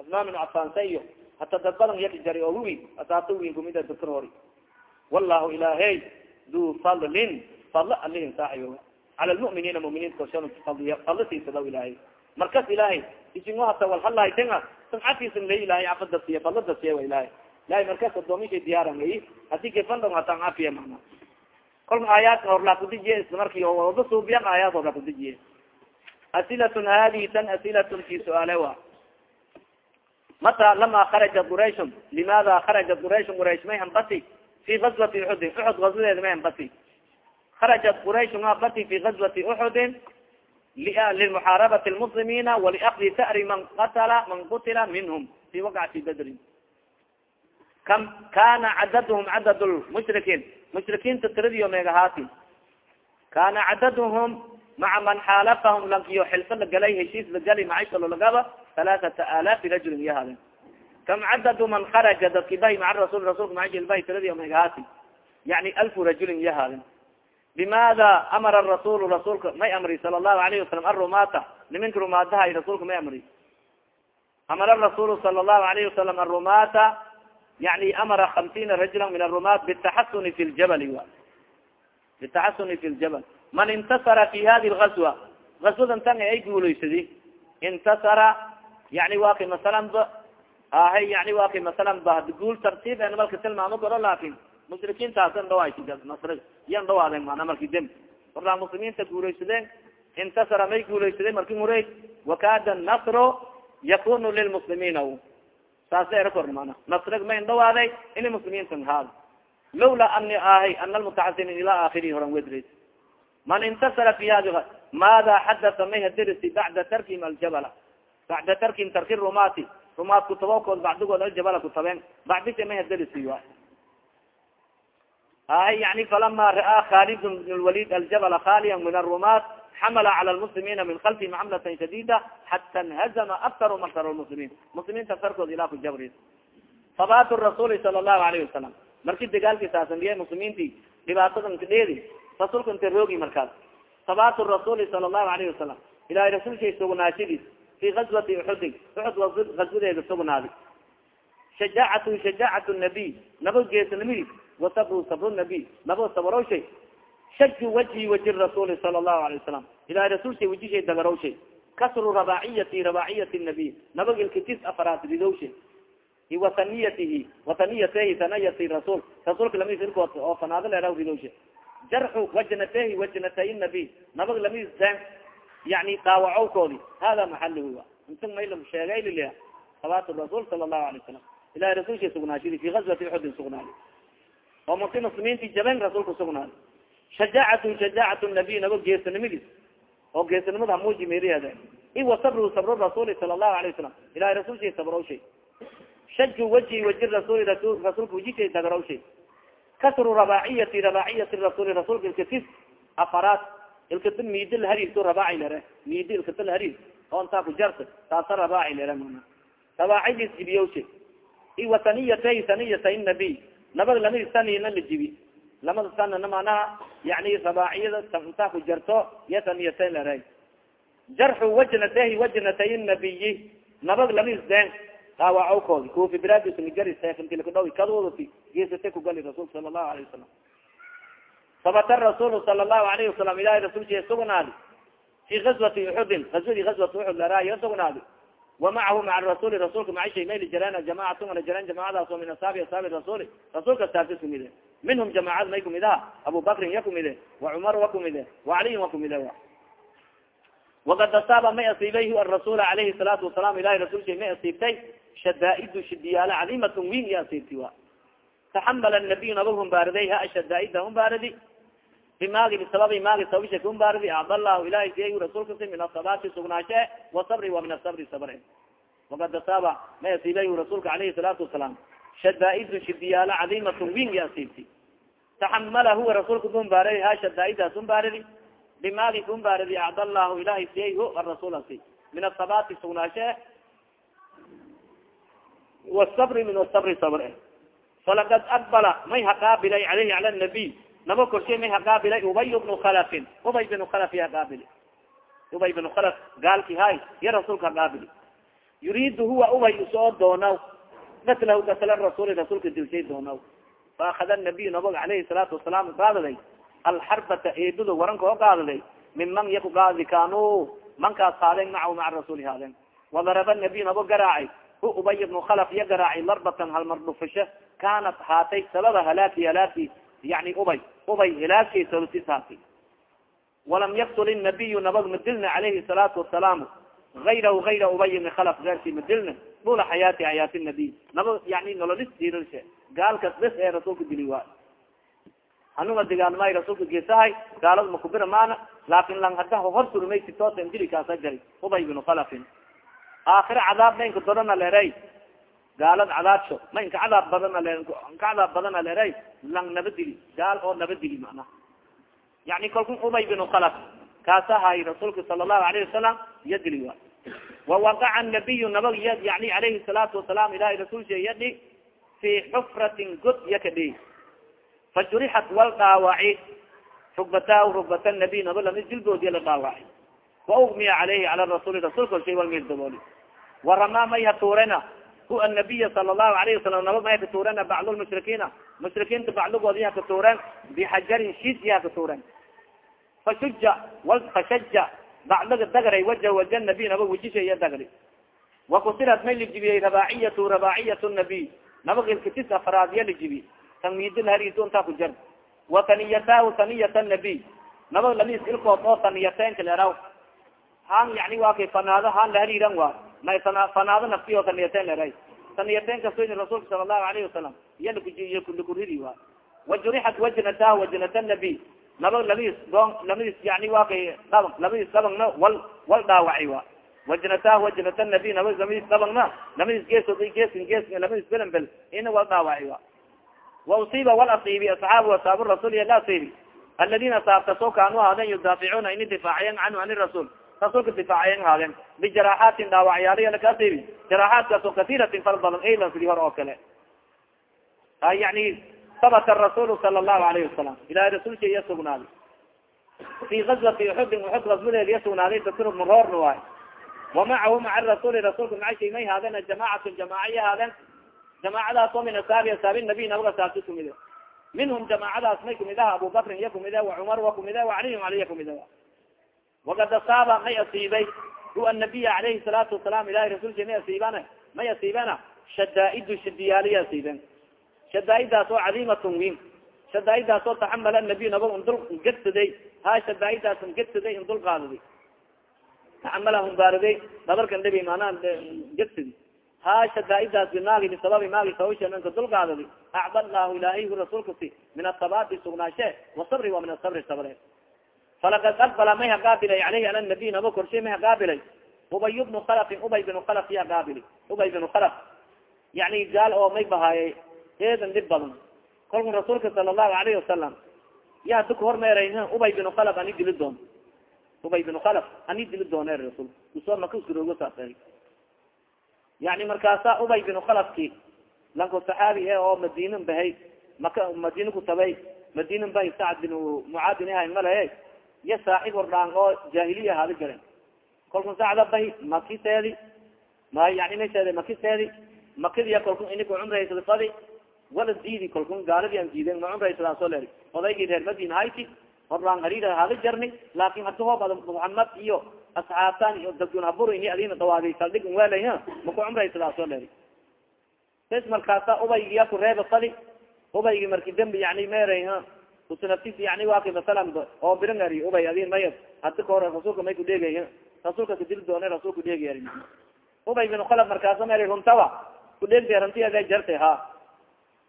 asmaa min cafaansa iyo hata dad badan yaki jari oo huwi asaabta win kumida dadka roori wallahu ilahey duu fadlin fadlo alihin saaxiyo cala lmuminiina muminiinta korsha fadliya fadlo siisadaw ilahay markas ilahay isingo hata walhalahaytenga san cafisan lay ilahay cafada siya fadlo dasiya wa ilahay ilahay markas adoomisha diyaaran ay haddii kefandong hatan cafiya mana kolka aayaadka horlaakudijiye isla marki wada suubiyan aayaad horlaakudijiye asilatun hadihi tan asilatun fi su'aale wa mata lama kharaja qurayshun limaada kharaja qurayshun quraysh may hambati fi gazwati uxudin uxud gazwadeeda may hambati kharajat qurayshun hambati fi gazwati uxudin limuxaarabati lmuslimina waliakdi ta'ri man qatala man qutila minhum fi waqcati badrin kam kana cadadhum cadad lmushrikiin mushrikiinta tiradiyo meegahaati kana cadaduhum maca man xaalafahum lankiyo xilfo lagalay heshiis lagali macayshalo lagaba alaaثata alaafi rajulin yahaden kam cadadu man kharaja dadki bahi maca rasul rasulka macashi bahi tiradi omagahaati yani alfu rajulin yahaden bimaada amara rasulu rasulka may amri sala lahu alayhi wasalam arumata niminka rumaadahay rasulka may amri amara rasulu sala lahu alayhi wasalam arumata yani amara hamsiina rajula min arumat bitaxasuni fi ljabali bitaxasuni fi ljabal man intasara fi hadi lgazwa gazwadan tan ay guulaysadi. Intasara yani wa kay masalan ba ahay yani wa kay masalan ba guul tartiib en malka tilmaamo garo laakin mushrikiintaasan dhawaasnasr yan dhawaaden mana marki dem markaa muslimiinta guulaysadeen intasara may guulaysadeen marki hore wakada nasro yakunu lilmuslimiina saas era korn mana nasrag mayn dhawaaday ini muslimiintan haad lawla ani ahay ana almutaxasinin ila akhirihi horan wedres man intasara fi hadi maada xadasa may hadirisi bacda tarkihim aljabala bacda tarkihim tarki rumati rumaat kutabokood bacdigood aljabala kutabeen bacdisa may hadirisi wa ay yani falama ra'aa khalid bn lwalid aljabala khaliya min arumat xamala cala lmuslimina min kalfihim xamlatan shadida xata nhazama aktaru maktar lmuslimiin muslimiinta sarkood ilaa ku jabris fabat rasuli sala allahu alayhi wasalam marki dagaalki saasandiye muslimiinti dhibaatadan kadheedi rasuulka inta roogi markaas fabat rasuli sala allahu alayhi wasalam ilahay rasuulkay sugnaashadiis fi gazwati uxudin uxud gazwadeeda sugnaaday shajaacatu shajaacat nabiy naba geesanimidi wasabru sabru nabiy naba sabarowshay shaju wajhi waji rasuli sala allahu alayه wasalam ilahay rasuulshay wajishay dagarowshay kasru rabaaciyati rabaaciyati nabiy nabagilka tis afaraad ridowshay wataniyatihi wataniyathi tanayati rasul rasuulka lamadiis irkood oo fanaado leeraw ridowsha jarxu wajnatehi wajnatay nabiy. Nabag lamadiis deen yani daawacowkoodi. Hada maxaluhu inta maylam sheegay lilia sabaat rasul sala allahu alay salam ilahi rasulka sugnaashidi fi gazwati uxudin sugnaadi oo marti muslimiinti jaben rasuulka sugnaadi shajaacatu shajaacat nabiy nabag geesanimadiis oo geesanimada hamuuji meriheeda i wa sabru rasuli sala allahu alayh wasalam ilahi rasulsha sabrow shay. Shaju waji waji rasuli rasuulka wajishay dagaraw shay kasru rabaaciyati rabaaciyati rasuli rasuulka ilkatis afaraad ilkata miidi lahariirto rabaaci lere miidi ilkata lahariir oo intaa ku jarta taasa rabaaci lere mana rabaacidis jibiyowsha i wa taniyatay taniyatay nabiy nabada lamadi sanina la jibi lamada sanana manaha yani rabaaciyada intaa ku jarto iyo taniyatay lere jarxu wajnatahi wajnatay nabiyi nabad lamis deen daawacowkoodi kufi kadodati geesate kugali rasuulka sala allahu alayh wasalam sabata rasuul sala allahu alayhi wasalam ilahi rasulki sugnaadi fi gazwati uxudin gazwadii gazwat uxud laraayo sugnaadi wa macahu maca rasuli rasuulka macashay mayli jareen jamacatun ala jareen jamacadaas min asaabi asaabi rasuli rasuulka saabti kumide minhum jamacad may kumid aha abu bakrin ya kumide. Wa cumar wa kumide. Wa caliyin wa kumide wa. Wakad asaaba may asiibay hu arasuul alayhi salaatu wasalam ilahi rasulsha may asiibtay shadaa'idu shidiyaala cadiimatun win iyo asiibti wa taxamala nabiy nabag humbaariday ha shadaaida humbaaridi bimaagi bisababi maagi sababisha ka humbaaridi acdalahu ilahay siya rasuulkasi min asabaati sugnaashe wasabri wa min asabri sabre wakad asaaba may asiibay hu rasuulka alayhi salaatu wasalaam shadaa'idu shidiyaala cadiimatun win iyo asiibti taxamala huwa rasuulka ka humbaariday ha shadaa'idaas humbaaridi bimaagi kumbaaridi acd allahu ilahay siyay ho arasulasi min asabati sugnaashe wasabri min asabri sabre falakad aqbala may haqaabilay alayhi cala nabiy naba korshay may haqaabilay ubay bnu khalafin ubay bnu khalaf ya haqaabili ubay bnu khalaf gaalki hay ya rasuulka haqaabili yuriidu huwa ubay u soo doonaw qatlahu qatla rasuli rasuulka dilshay doonaw faakada nabiy nabag alayhi salaatu wasalaam qaadaday alxarbata eedado waranka oo qaadaday min man yaku qaadi kanu mankaas haadeen macahu maca rasuuli haadeen wadaraba nabiy nabo garaacay ubay bnu khalaf iya garaacay larbatan halmar dhufasho kaanat haatay sababa halaaki halaaki yani ubay ubay hilaakay sababtis haatay walam yaktul nabiyu nabag madilna calayhi salaatu wasalaamu ayrahu ayra ubay bni khalaf gaarki madilna dula xayaati xayaati nabiy naba yani nololis diirshe gaalkas bes ee rasuulka dili waa. Anuga digaalmay rasuulka geesahay gaalada makubira maana laakin lang hada hor surmaysi toosan dili kaasa jari ubay bnu khalafin aakhira cadaab ma inka dorana leeray gaalad cadaabsho ma cadaab badana le inka cadaab badana leeray lang naba dili gaal oo naba dili macnaha yani kalku ubay bnu khalaf kaasa hay rasuulka sala allahu alayhi wasalam iya wa. Wawaqaca nabiyu nabag ya yani alayhi salaatu wasalaam ilahay rasuulsha yadhi fi xufratin god ya kadhi fajurixat wal dhaawaci rugbata rugbata nabiy naba lami dilgoodiya la dhaawaci wa ugmiya calayhi cala rasuuli rasuulka shay wal dabooli waramaa may hatuurena hu anabiya sala allahu alayhi wasalam naba may katuurena bacd lmushrikiina mushrikiinta bacdigoodi ya katuureen bixajarin shiis ya katuureen fashuja fashaja bacdaga dagray waja waja nabiy naba wejisha iya dagri. Wakusirat may lijibiyey rabaaciyatu rabaaciyat nabiy naba ilkatis afraadya lijibi tanmidilhariso intaa ku jar wa taniyatahu taniyat nabiy naba lamis ilkood oo taniyateenka leeraw han yani waa kay fanaado han lahariiran wa may fanaado nafti oo taniyateen leeray taniyateen kasoyn rasuulka sala allahu alayhi wasalam iya lakuridi wa wajurixat wajnatahu wajnata nabiy naba lamis doon lamis yani waa kay dhab lamis dhabangna wal wal dhaawaci wa wajnatahu wajnata nabiy naba lamis dhabangna lamis geesood geesin gees lamis belenbel ina wal dhaawaci wa wausiba wal asiibi asxaabu asaabu rasul iya asiibi. Aladina saabtaso kaanu haadeen yudaaficuna ini difaacayen canhu an rasuul rasuulka difaacayen haadeen bijaraxaatin dhaawacyaaliya laka asiibi jaraxaatkaas oo kasiiratin fara badan aylan sidii hore oo kale. Yani sabata rasuul sala allahu alayhi wasalam. Ilahay rasuulka iya sugnaaday. Fi gazwati uxudin uxud gazwadeed iya sugnaaday dakir maroorna waay wamacahu maca rasuuli rasuulka macashay may haadeen jamacatu jamaaca iya haadeen jamacadaas oo min asaabi asaabi nabiy nabaga saabti kumide minhum jamacadaas may kumid aha abu bakrin iya kumide wa cumar wa kumide wa caliyum aliya kumide wakad asaaba may asiibay hu anabiya alayhi salaatu wasalaam ilahi rasulka may asiibana may asiibana shadaa'idu shidiyaaliya sayden shadaa'idaas oo cadiimatun wiin shadaa'idaas oo taxamala nabiy nabag ndul gedsaday ha shadaa'idaas gedsaday indul qaadaday taxamala humbaaraday dabarkan dhabi maanaa gedsadi ha shadaa'idaas binaagi bisababi maagi sawshananka dul qaadadi acda lahu ilaahay rasuulkasi min asabaati sugnaashe wasabri wa min asabri sabre falakad aqbala may haqaabilay aleyhi ala nabiy naba korshe may haqaabilay ubay bnu khalafin ubay binu khalaf ya qaabili ubay binu khalaf yani gaal oo may bahaayay eedan dhib badan kolku rasuulka sala allahu alayhi wasalam ya hadi kahormeeray ubay binu khalaf ani dili doon ubay binu khalaf ani dili doone rasul u soo maka iskaroogo saas yani markaasa ubay binu khalafki lanko saxaabi e oo madinan bahay maka madina kutabay madinan bahay sacad bin mucaadin ahay malahe iya saaxib hordhaan oo jahiliya haadi garen kolku sacda bahi makiseedi ma yani maseede makiseedi makidiya kolku inika cumraysada wala diidi kolku gaaladi an diiden ma cumraysadaaso leri odaygii reer madina hayti hordhaan hariira haadi jarni laakin hadi hoob ad muxamad iyo asxaabtan iyo dadun habur ini adina dawaadi saldhig welay maku cumraysadaaso leri bes markaasa ubaygiya ku reeba fadi ubaygi marki dembi yani meeray usunaftis yani waki masalan oo birangari ubay adin may hadi ka hore rasuulka may kudheegay rasuulka kadil doone rasuulka dheegay ubay bin khalaf markaasa mer runtawa. Kudheegda rantiada jarte ha.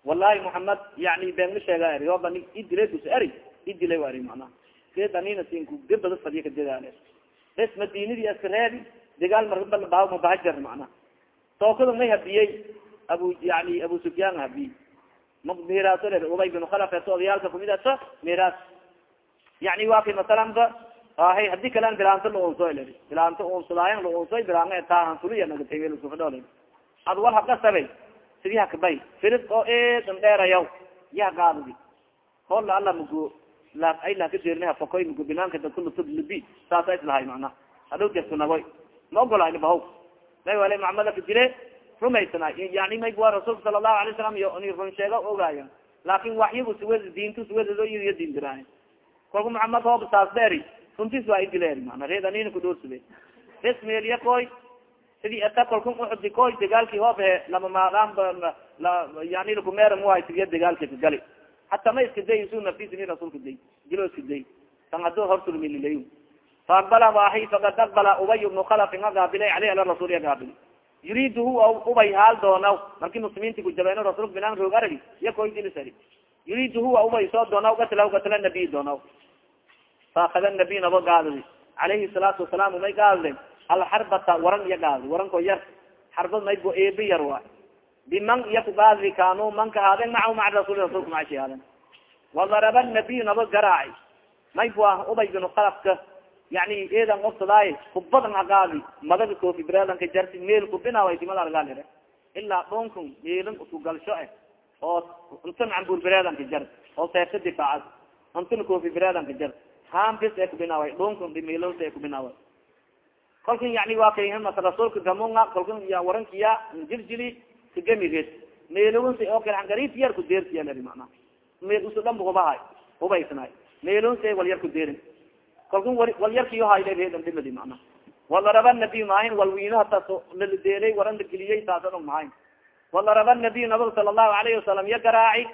Wallahi muhamed yani been ma sheega eri oba idile dus eri idile ari. Mana kedanina sinku gebada fadiya kadadaale bes madinadii aska reebi degaal marba mabahajar mana tookada may habiyey abu yani abu sufyaan habiy miraas ubay bin khalaf eto odayaalka kumid ato miras yani waki masalan ba ahay haddii kalean bilaanta launso l bilaanta unsadaayan launsoy bilaanga taantuliya nagatayskufadhol ad wal haqasabay sidii hakabay firid oo eedan dheerayaw yaa gaadadi hola ala mugo la ay lakadeerna hafakoy mugo binaanka dakulutudlibi saasa islahay macnaha hadhow jaskunagoy ma ogolayn bahaw may wale macmalaka dile rumaysana yani may wa rasuulka sala allahu alay salam y run sheega ogaayo laakin waxyigu siwed diintu siwededo iyo diin diraayo kolku muxamed hoob saas dheeri runtis waa idileeri mana reedanina kudhoorsade resmeeliya koy sidii eta kolku uxudi koy dagaalki hoob he lama maadaanba yani lakumeera muhay sidiya dagaalki kagali hata ma iska day su naftis ni rasuulka day dilo iska day. Tan hado horsulmililay faaqbala waahi fakad aqbala ubay bnu khalafin agaabilay aleyh ala rasul agaabili yurid hu ubay haal doonaw. Marki muslimiinti kujabeeno rasulka bilaan roog aragi iya koydilisari yurid huwa ubay soo doonaw gatla gatla nabiy doonaw. Faakada nabiy nabo gaadadi salaatu wasalaam may gaadden alxarbata waran iya gaadadi waranko yar. Xarbad may bo eebi yar wa biman iya ku gaadadi kaanu man ka haaden macahu maca rasuli rasulka macashi haaden wadaraba nabiy nabo garaaci may bu ah ubay binu khalafka yani eedan obsadaay kubadan agaadi madaga kofi brelanka jarti meel kubinaawaytimalargaale ilaa dhonkun meelin isku galsho eh oo intan cambur brelanka jar oo seefta difaacad intana kofi brelanka jar ham bis ee kubinaaway dhonkun meelonsa ee kubinaaway kolkan yani waa kay masa rasuulka gamunga kolkan ya warankiya jiljili kagamireed meelonsa oo kale angarif yar kudeertiyalari mana. Meel usu dhan buhubahay hubaysnaay meelonsa wal yar kudeerin kalku wal yarkiyo hayleedimadi mana walaraba nabiy mahayn walwiino hata laladeelay waran la geliyey saasa og mahayn walaraba nabiy nabag sala allahu alayhi wasalam ya garaaci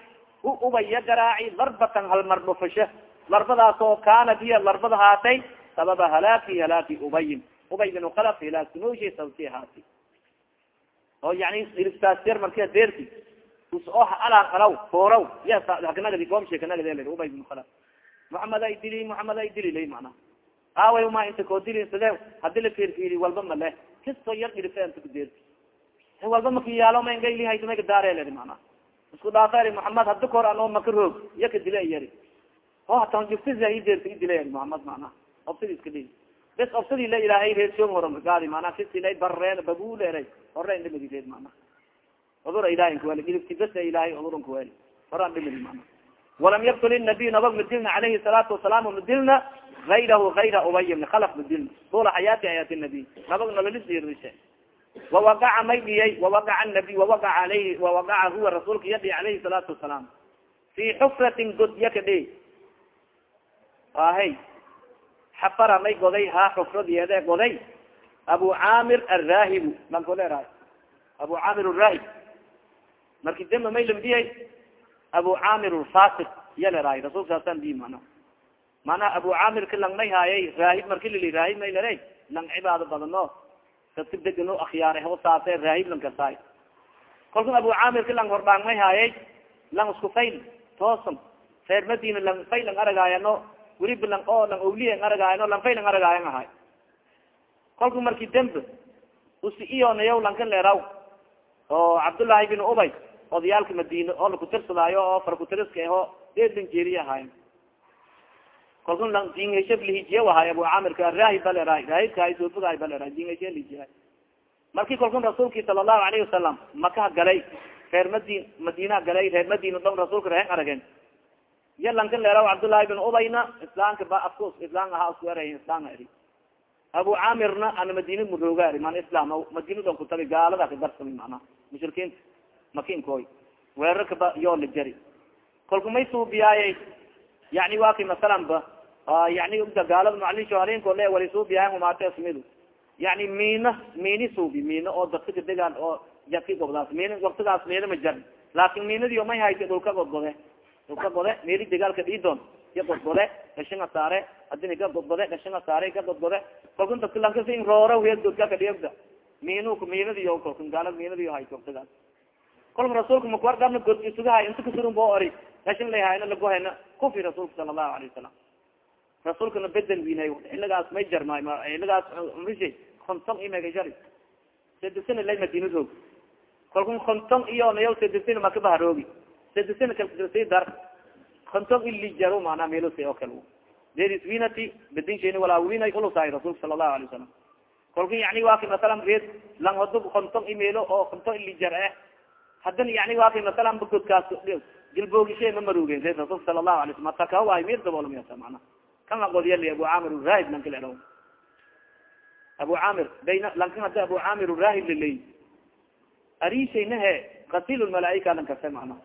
hu ubay ya garaaci darbatan halmar dhufasho larbadaas oo kaanat hiya larbada haatay sababa halaaki halaaki ubayin ubay bin khalaf hilaagsunooshay sabti haati. Oo yani irstaasyer markia deerti. Us oo alaan alaw foraw ya hakanagadi goomshekanagad ubay bin khalaf muxamed ay dili muxamed ay dili lay aaway ma inta koo dili side haddii la firfiri walba male kisto yar dhirife inta kudeer walba makiyaalo ma ngayli hayto may kadaareledi mana. Isku dhaaferi muxamed hadi kahor anoo maka roog iya ka dila yari. O hatan juftis ideerta idila yari muxamed mana. Obsadi iska dhii bes obsadi la ilaahay reersoon horamagaadi mana. Kisila barreen babuleeray hore indhimadireed mana. Udura ilahi nkuweli dhirifti bes ilahay uduran kuweli hore an dhimadi mana walam yaktul nabiy nabag madilna alayhi salaatu wasalaam madilna ayrahu ayra ubay bni khalaf madilna tula xayaati xayaati nabiy nabag nololisdiirshe wawagaca may dhiyay wawagaca nabiy wawagaca alayhi wawagaca huwa rasuulka yadhi alayhi salaatu wasalaam fi xufratin god yaka dhi ahay xafara may goday ha xufradiyeede goday abu caamir araahibu lankoleerahay abu camir rahib marki demba may lambiyay abu camir lfasik iya leraay rasulka saasan di mana? Mana abu camir ka lang may haayay raahib marki lili raahib may lang cibaado badano dadka degano akhyaare ho saase raahib lang kasaay kolka abu camir ka lang hordhaang may haayay lang isku fayl toosan reer madina lang fay lang aragaayano weliba lang o lang awliya aragaayano lang fay lang aragaayan ahay kolka marki dembe usi iyonayaw lankan leeraw oo cabdullaahi bin ubay odayaalka madina oo lakutirsadaayo oo farkutiriska aho ahaay kolka lang dingesha lihijiya ahay abu camirka raahib ba leeraay raahibka soofogahay ba leeraay dingesha lihijiya. Marki kolkan rasuulki sala allahu alayhi wasalam makaha galay reer madin madinaha galay reer madina dhon rasuulka reen arageen. Iya lankan leeraw cabdullaahi bin ubayna islaamka ba afku islaan ahaa isku eray islaan eri abu camirna ana madina murooga eri man islam madina dhon ku tabi gaalada ka darsami mana mushrikiinta makinkoy weerarka ba yoo la jari. Kolka may suubiyaayey yani waa kay masalan ba yani uda gaalada macalinsho halinko le wali suubiyaay umaate smidu yani miina miini suubi miina oo dadka degaan oo jaki gobdaas miina waktigaas miina ma jarin laakin miinadiio may haysa dhulka godgode dhulka gode meeli dagaalka dhiidoon ya godgode gashinga saare adina ka godgode gashinga saare ka godgode kolka dadka roora weed godka kadhiogda miin miinadiyo kolka gaalada miinadiyo haysa waktigaas kolka rasuulka makuar gabna god isugahay inta kasurun bo ori gashin lahayna lagohayna kufi rasuulka sala allahu alayhi wasalam rasuulkana bedel winay xiligaas may jarmaay xiligaas umrishay konton imegashari sadesina lay madina roog kalkun konton iyo nayaw sadesina makabaha roogi sadesina kalsi dar konton ili jaro mana meelose oo kale deris winati bedin shayni walaa winay ulusahay rasuulka sala allahu alay wasalam kalkun yani waa masalan reed lang hodo konton imeelo oo konton ili jar eh haddana yani waa kay masalan bagodkaas gilboogishe ma marugen reed rasuulka sala allahu alay slam matakawaay mir daboolmayasa mana kan aqodyali abu camir rahib lanka leo abu camir bayna lankan hadi abu camir rahib laley arishaynahe kasil malaaika lan kase mana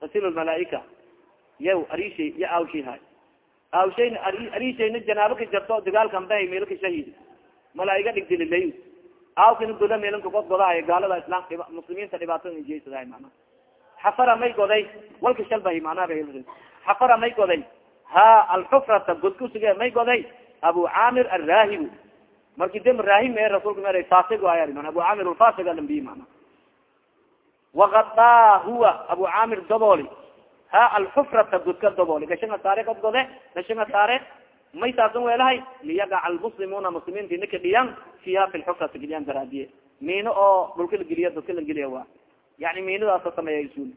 kasil malaaika. Yaw arishay ya awshay hay awshayna arishayna janaabo ka jarto dagaalkan bahay meelo ka shahid malaa'iga dhigdililay awkina goda meelanka god godahay gaalada islam muslimiinta dhibaatada jeysadahay mana xafara may goday walka shalbahay manaa xafara may goday ha alxufrata godkusuge may goday abu camir araahibu marki dem raahim e rasulka mer fasig ay man abu camir lfasig alambiyi mana wagadaa huwa abu camir dobooli. Ha alxufrata godka dobooli. Gashanga saare god gode gashanga saare may saasan weelahay liyagaca almuslimuna muslimiinti nika dhiyan fiha fi lxufrati geliyan daraadiye miino oo dhulka lageliya dadka lageliya wa yani miinadaasa sameeya sul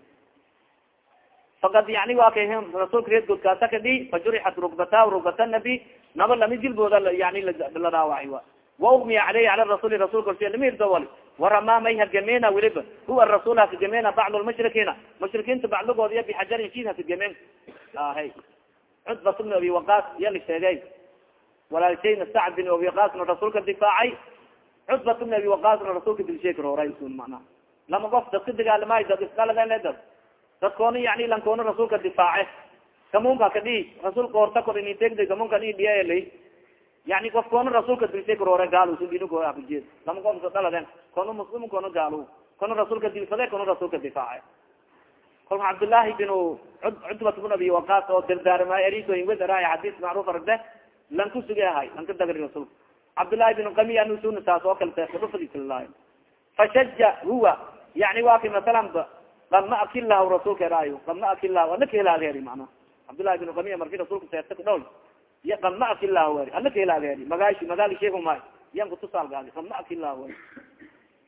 fakad yani waa kay rasulka reed godkaasa kadhi fajurixat rugbata rugbata nabi naba lami jilbooda yani la dhaawacay wa waugmiya aleyhi ala rasuli rasulka orsiya lamirdawali warama may hagamena weliba huwa rasul hakagamena bacd lmushrikiina mushrikiinta bacdigood iyo bixajarin shid hakagameen ahay cutbat bn abi waqas iya la sheegay walaalshayna sacd bin abi waqasna rasuulka difaacay cutbat bn abi waqasna rasuulka dilsheek rooray sun mana lama qof dadka dagaalamay dad isdalaga dadkoona yani lankoona rasuulka difaace kamunka kadhi rasuulka horta kor ini degda kamunka ni dhiyalay yani qof koona rasuulka dilshay karoore gaal sudinkoabujed lama qof sa dhaladen koona muslim koona gaal koona rasuulka dilfade koona rasuulka difaace kolka cabdullaahi bin cutbat bn abi waqas oo dardaarmay erikoinwedaraay xadiis macruuf aragde lan ku suge ahay lan ka dagri rasuulka cabdullaahi bin qamiya nusuna saas oo kale teefadufadisalalaay fashaja huwa yani waa kay masalan dama akilah rasulka eraayo dama akilah ana kahelaageri mana cabdullahi bin qamiya marki rasulka seerta ku dhawl ya dama akilah weri ana kahelaageri magaashi magaali sheegumay yan kutusaalgaadi dama akilah weri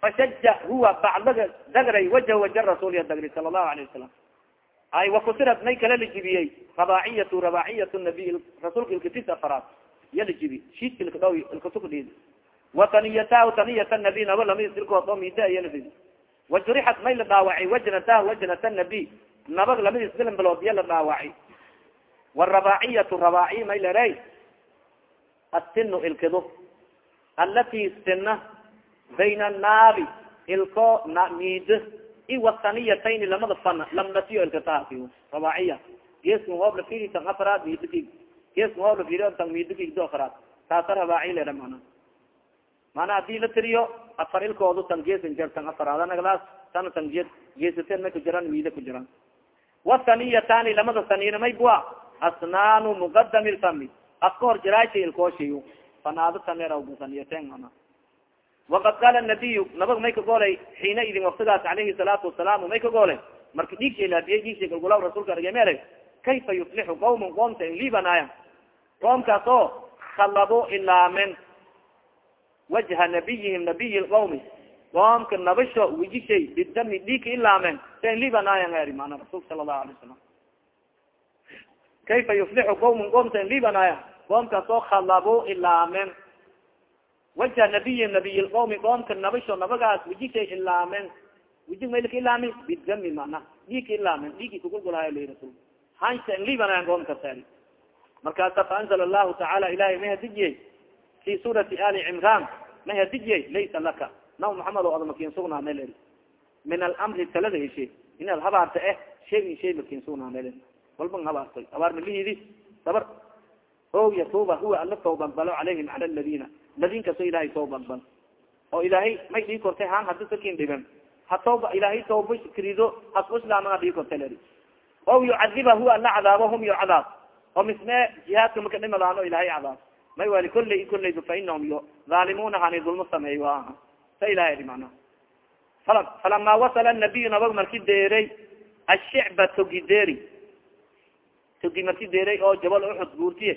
fashaja huwa bacdaga dagray wajha waja rasul ya dagri sala allahu alayh wasalam ay wakusirat may kala lijibiyey rabaaciyatu rabaaciyat nabiy rasulka ilkatis afaraad iya lijibi shiidka ilka dhaw ilkatukudhiid wataniyatahu taniyat nabiy naba la mid silkood oo miida iya lafid wajurixat may la dhaawacay wajnatah wajnat nabiy nabag lamadiis bilan bilood iya la dhaawacay warabaaciyatu rabaaciy may lerey assinu ilkido alati sina bayna anaabi ilko miid i wasaniyatayni lamada fan lamnasiyo ilkataasi rabaaciya geeskan hoob la firi tan afaraad miidiki geeskan hoob la firi tan miidiki do afaraad taasa rabaaciy lera mana. Maana haddii la tiriyo afar ilkoodu tan geesan afaradanagdaas tan tan ge geesateen may ku jiraan miida ku jiraan. Wasaniyatani lamada saniyana may bua asnaanu muqadami lfami afka hor jiraasha ilkooshiy fanaado taneersaniyeten mana waqad qaala nabiyu nabag may ka goolay xiina idin waktigaas alayhi salaatu wasalaam may ka goolay marka dhiigshay laabiyay dhiigshay galgulaw rasuulka argemeere kayfa yuflixu qawman qoomta in libanaya qoomkaas oo khalabo ilaamen wajha nabiyihim nabiyi lqawmi qoomka nabasho wijishay bidami dhiigka ilaamen sa in libanayan eri mana rasulka sala allahu alay wasalam kayfa yuflixu qawman qoomta in libanaya qoomkaas oo khalabo ilaamen wajha nabiyihim nabiyi lqawmi qoomka nabasho nabagaas wijishay ilaamen wiji maylka ilaamin bidami mana. Dhiigka ilaamen dhiigi kugulgulahayo li rasul hansha in libanayan qoomkaas markaasa faanzl allahu tacaala ilahay may hadijiyey fi suurati ali cimran may hadijiyey laysa laka. Naw maxamed o ada makin sugnaanel min alamri talada heshe inaad habaarta eh shay shay makin sugnaanel walban habaartay. Habaar malihidi dabar o huwa ala tawbanbalo calayhim cala ladina ladin kaso ilahay tawbanbal oo ilaahay may dhii kortay haan hadi sakin dhiban hatawba ilahay tawba krido hasku islaamaga dhii kortay leri o yucadiba huwa ala cadaabo hum yo cadaab oo misme jihaadka maka dhimadaano ilahay cadaab. May wali kulley kulleyba fa inahum yo dhaalimuna hani dulmo sameey aha. Sa ilahay i mana fala falama wasala nabiyu nabag marki deeray ashicba togi deeri. Togi marki deeray oo jabal uxud guurtiye.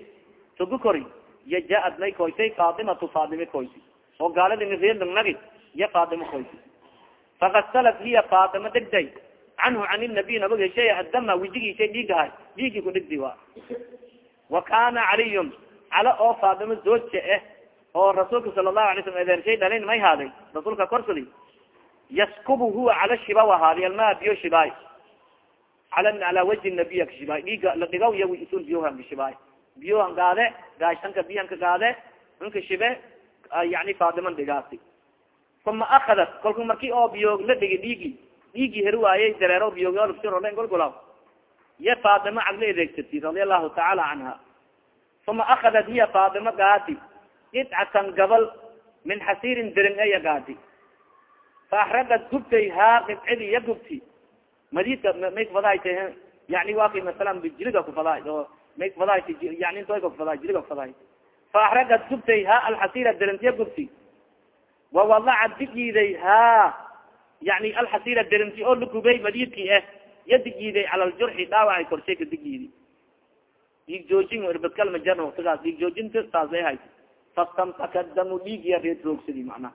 Togi kori ya jaaad may koysay faatimatu faatime koysi oo gaaladi reernagi ya faatimo koysi fakasalat hiya faatimo degday canhu can nabiy nabag heshay adama wijigiisay dhiigahay dhiigi ku dhigdi wa wa kana caliyun cala oo faatimo zooja ah oo rasuulka sala lahu alay slam edeershay dhalin may haaday rasuulka korsadi yaskubu huwa cala shiba ahaadi almaa biyo shibaay ala ala waji nabiya kashibaay dhiiga la dhigaw iya isul biyohan kashibaay biyohan gaade gaashanka biyanka gaade inka shibe yani faatiman dhigaasi uma akadat kolka marki oo biyo la dhigi dhiigi dhiigii heri waayey dareero biyoolsirolen golgolaw iya faatimo cagla edeegsati radia allahu tacaala canha uma akadat hiya faatimo gaadi idcatan gabal min xasiirin dering aya gaadi fa axragat gubtay haa qibcidi ya gubti. Madidka may kufadahat yani waki masalan jiliga kufadahay oo may kufadahat yani intoyka kufadahay jiliga kufadahay fa axragat gubtay ha alxasiira derentiya gubti. Wawalaca digiiday ha yani alxasira derenti oo lagubay madidki ah ya digiiday cala ljurxi dhaawacay korshay ka dhiig joojin irbadkalma jarn waktigaas dhiig joojinta saasay hayd fastamsaka damu dhiigiya reed roogsadi macnaha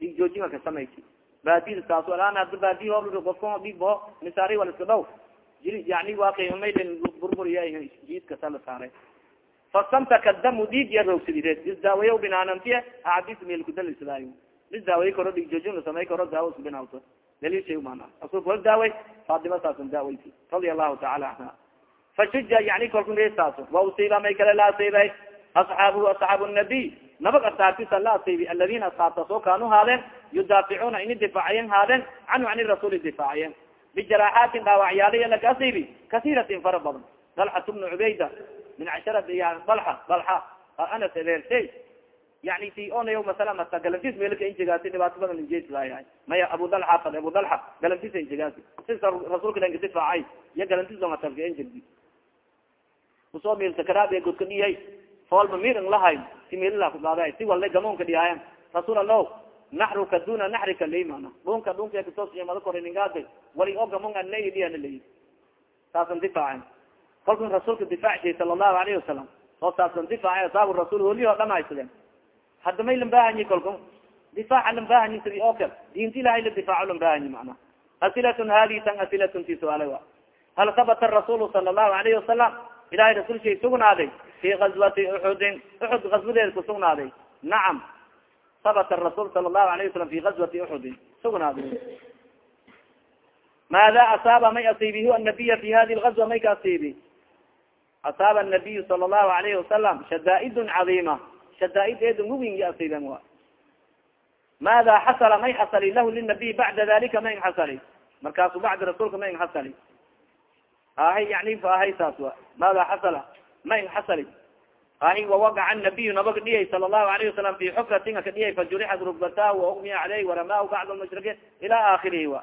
dhiig joojinga ka samaysi baadida saas alaan hada baadi hoob ofka dhiig bao misaari wal iska dhaw yani waakaymaylin burburiya jiidkasa la saaray fastamsaka damu dhiigiya roogsadi reed isdaawayo binaanantiye axadis meelkudalisdaayo is daaway karo dhiig joojin la samay karo daawo isku binawto dalil shay mana wal daaway faatima saasan daawaysi radia allahu taala anha. Fashuja yani kolku saaso wa usiiba kale la asiibay asxaabu asxaabu nabiy nabag asxaabtisa la asiibi aladina asxaabtas oo kaanu haadeen yudaaficuna ini difaaciyen haadeen canhu can rasuli difaaciyen bijaraxaatin dhaawacyaaliya laka asiibi kasiiratin fara badan dalxat bnu cubayda min casharati dalxa dalxa anas ereershay yani ti onayo masala galantis meelka injigaasi dhibaato badan injeeslaayahay maya abu dalxa fad abu dalxa galantis injigaasi sisa rasuulka dhanka difaacay iyo galantis ongatabka injirdi u soo meel sakaraad godka dhiyay foolba mir ang lahay si meelila kudaada si walay gamoonka dhiyaayan rasuul allah naxruka duna naxrika laymana dhunka dhunka kasoosmada kora ningaada wali oo gamoon an lay lay saasan difaacen kolka rasuulka difaacshay sala allahu alayhi wasalam oo saasan difaacay asaabu rasuul holi oo dhan haysadeen hadda may lambahanyi kolka difaaca lambahanyi sidi oo diinta ilahay la difaaco lambahanyi macna asilatun hadi tan asilatun ti suaala wa hal habata rasulu sala allahu alayhi wasalam ilahay shay sugnaaday fi gazwati uxudin uxud gazwadeed kusugnaaday nacam habata rasul sala allahu alayh wasalam fi gazwati uxudin sugnaaday maada asaaba may asiibi hu anabiya fi hadi lgazwa may ka asiibi asaaba anabiyu sala allahu alayhi wasalam shadaaidun cadiima shadaaid eedu mugin ya asiiben wa maada xasala may xasali lahu linabiy bacda dalika ma in xasali markaasu bacda rasuulka ma in xasali ahay yani fa ahay saas wa maada xasala ma in xasali ahi wawagaca nabiyu nabaga dhiyay sala allahu alayhi wasalam fi xufratin aka dhiyay fajurixat rugbata waugmiya caleyh warama bacd lmushrikiin ila akhirihi wa.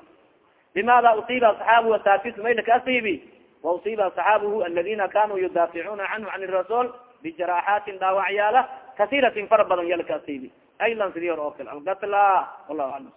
Bimada usiba aصxaabu asaatis mayna ka asiibi wausiba aصxaabuhu aladina kanuu yudaaficuna canhu can rasuul bijaraxaatin dhaawacyaala kasiratin fara badan yala ka asiibi aylan sidii hor oo kale algatla wallahu aclam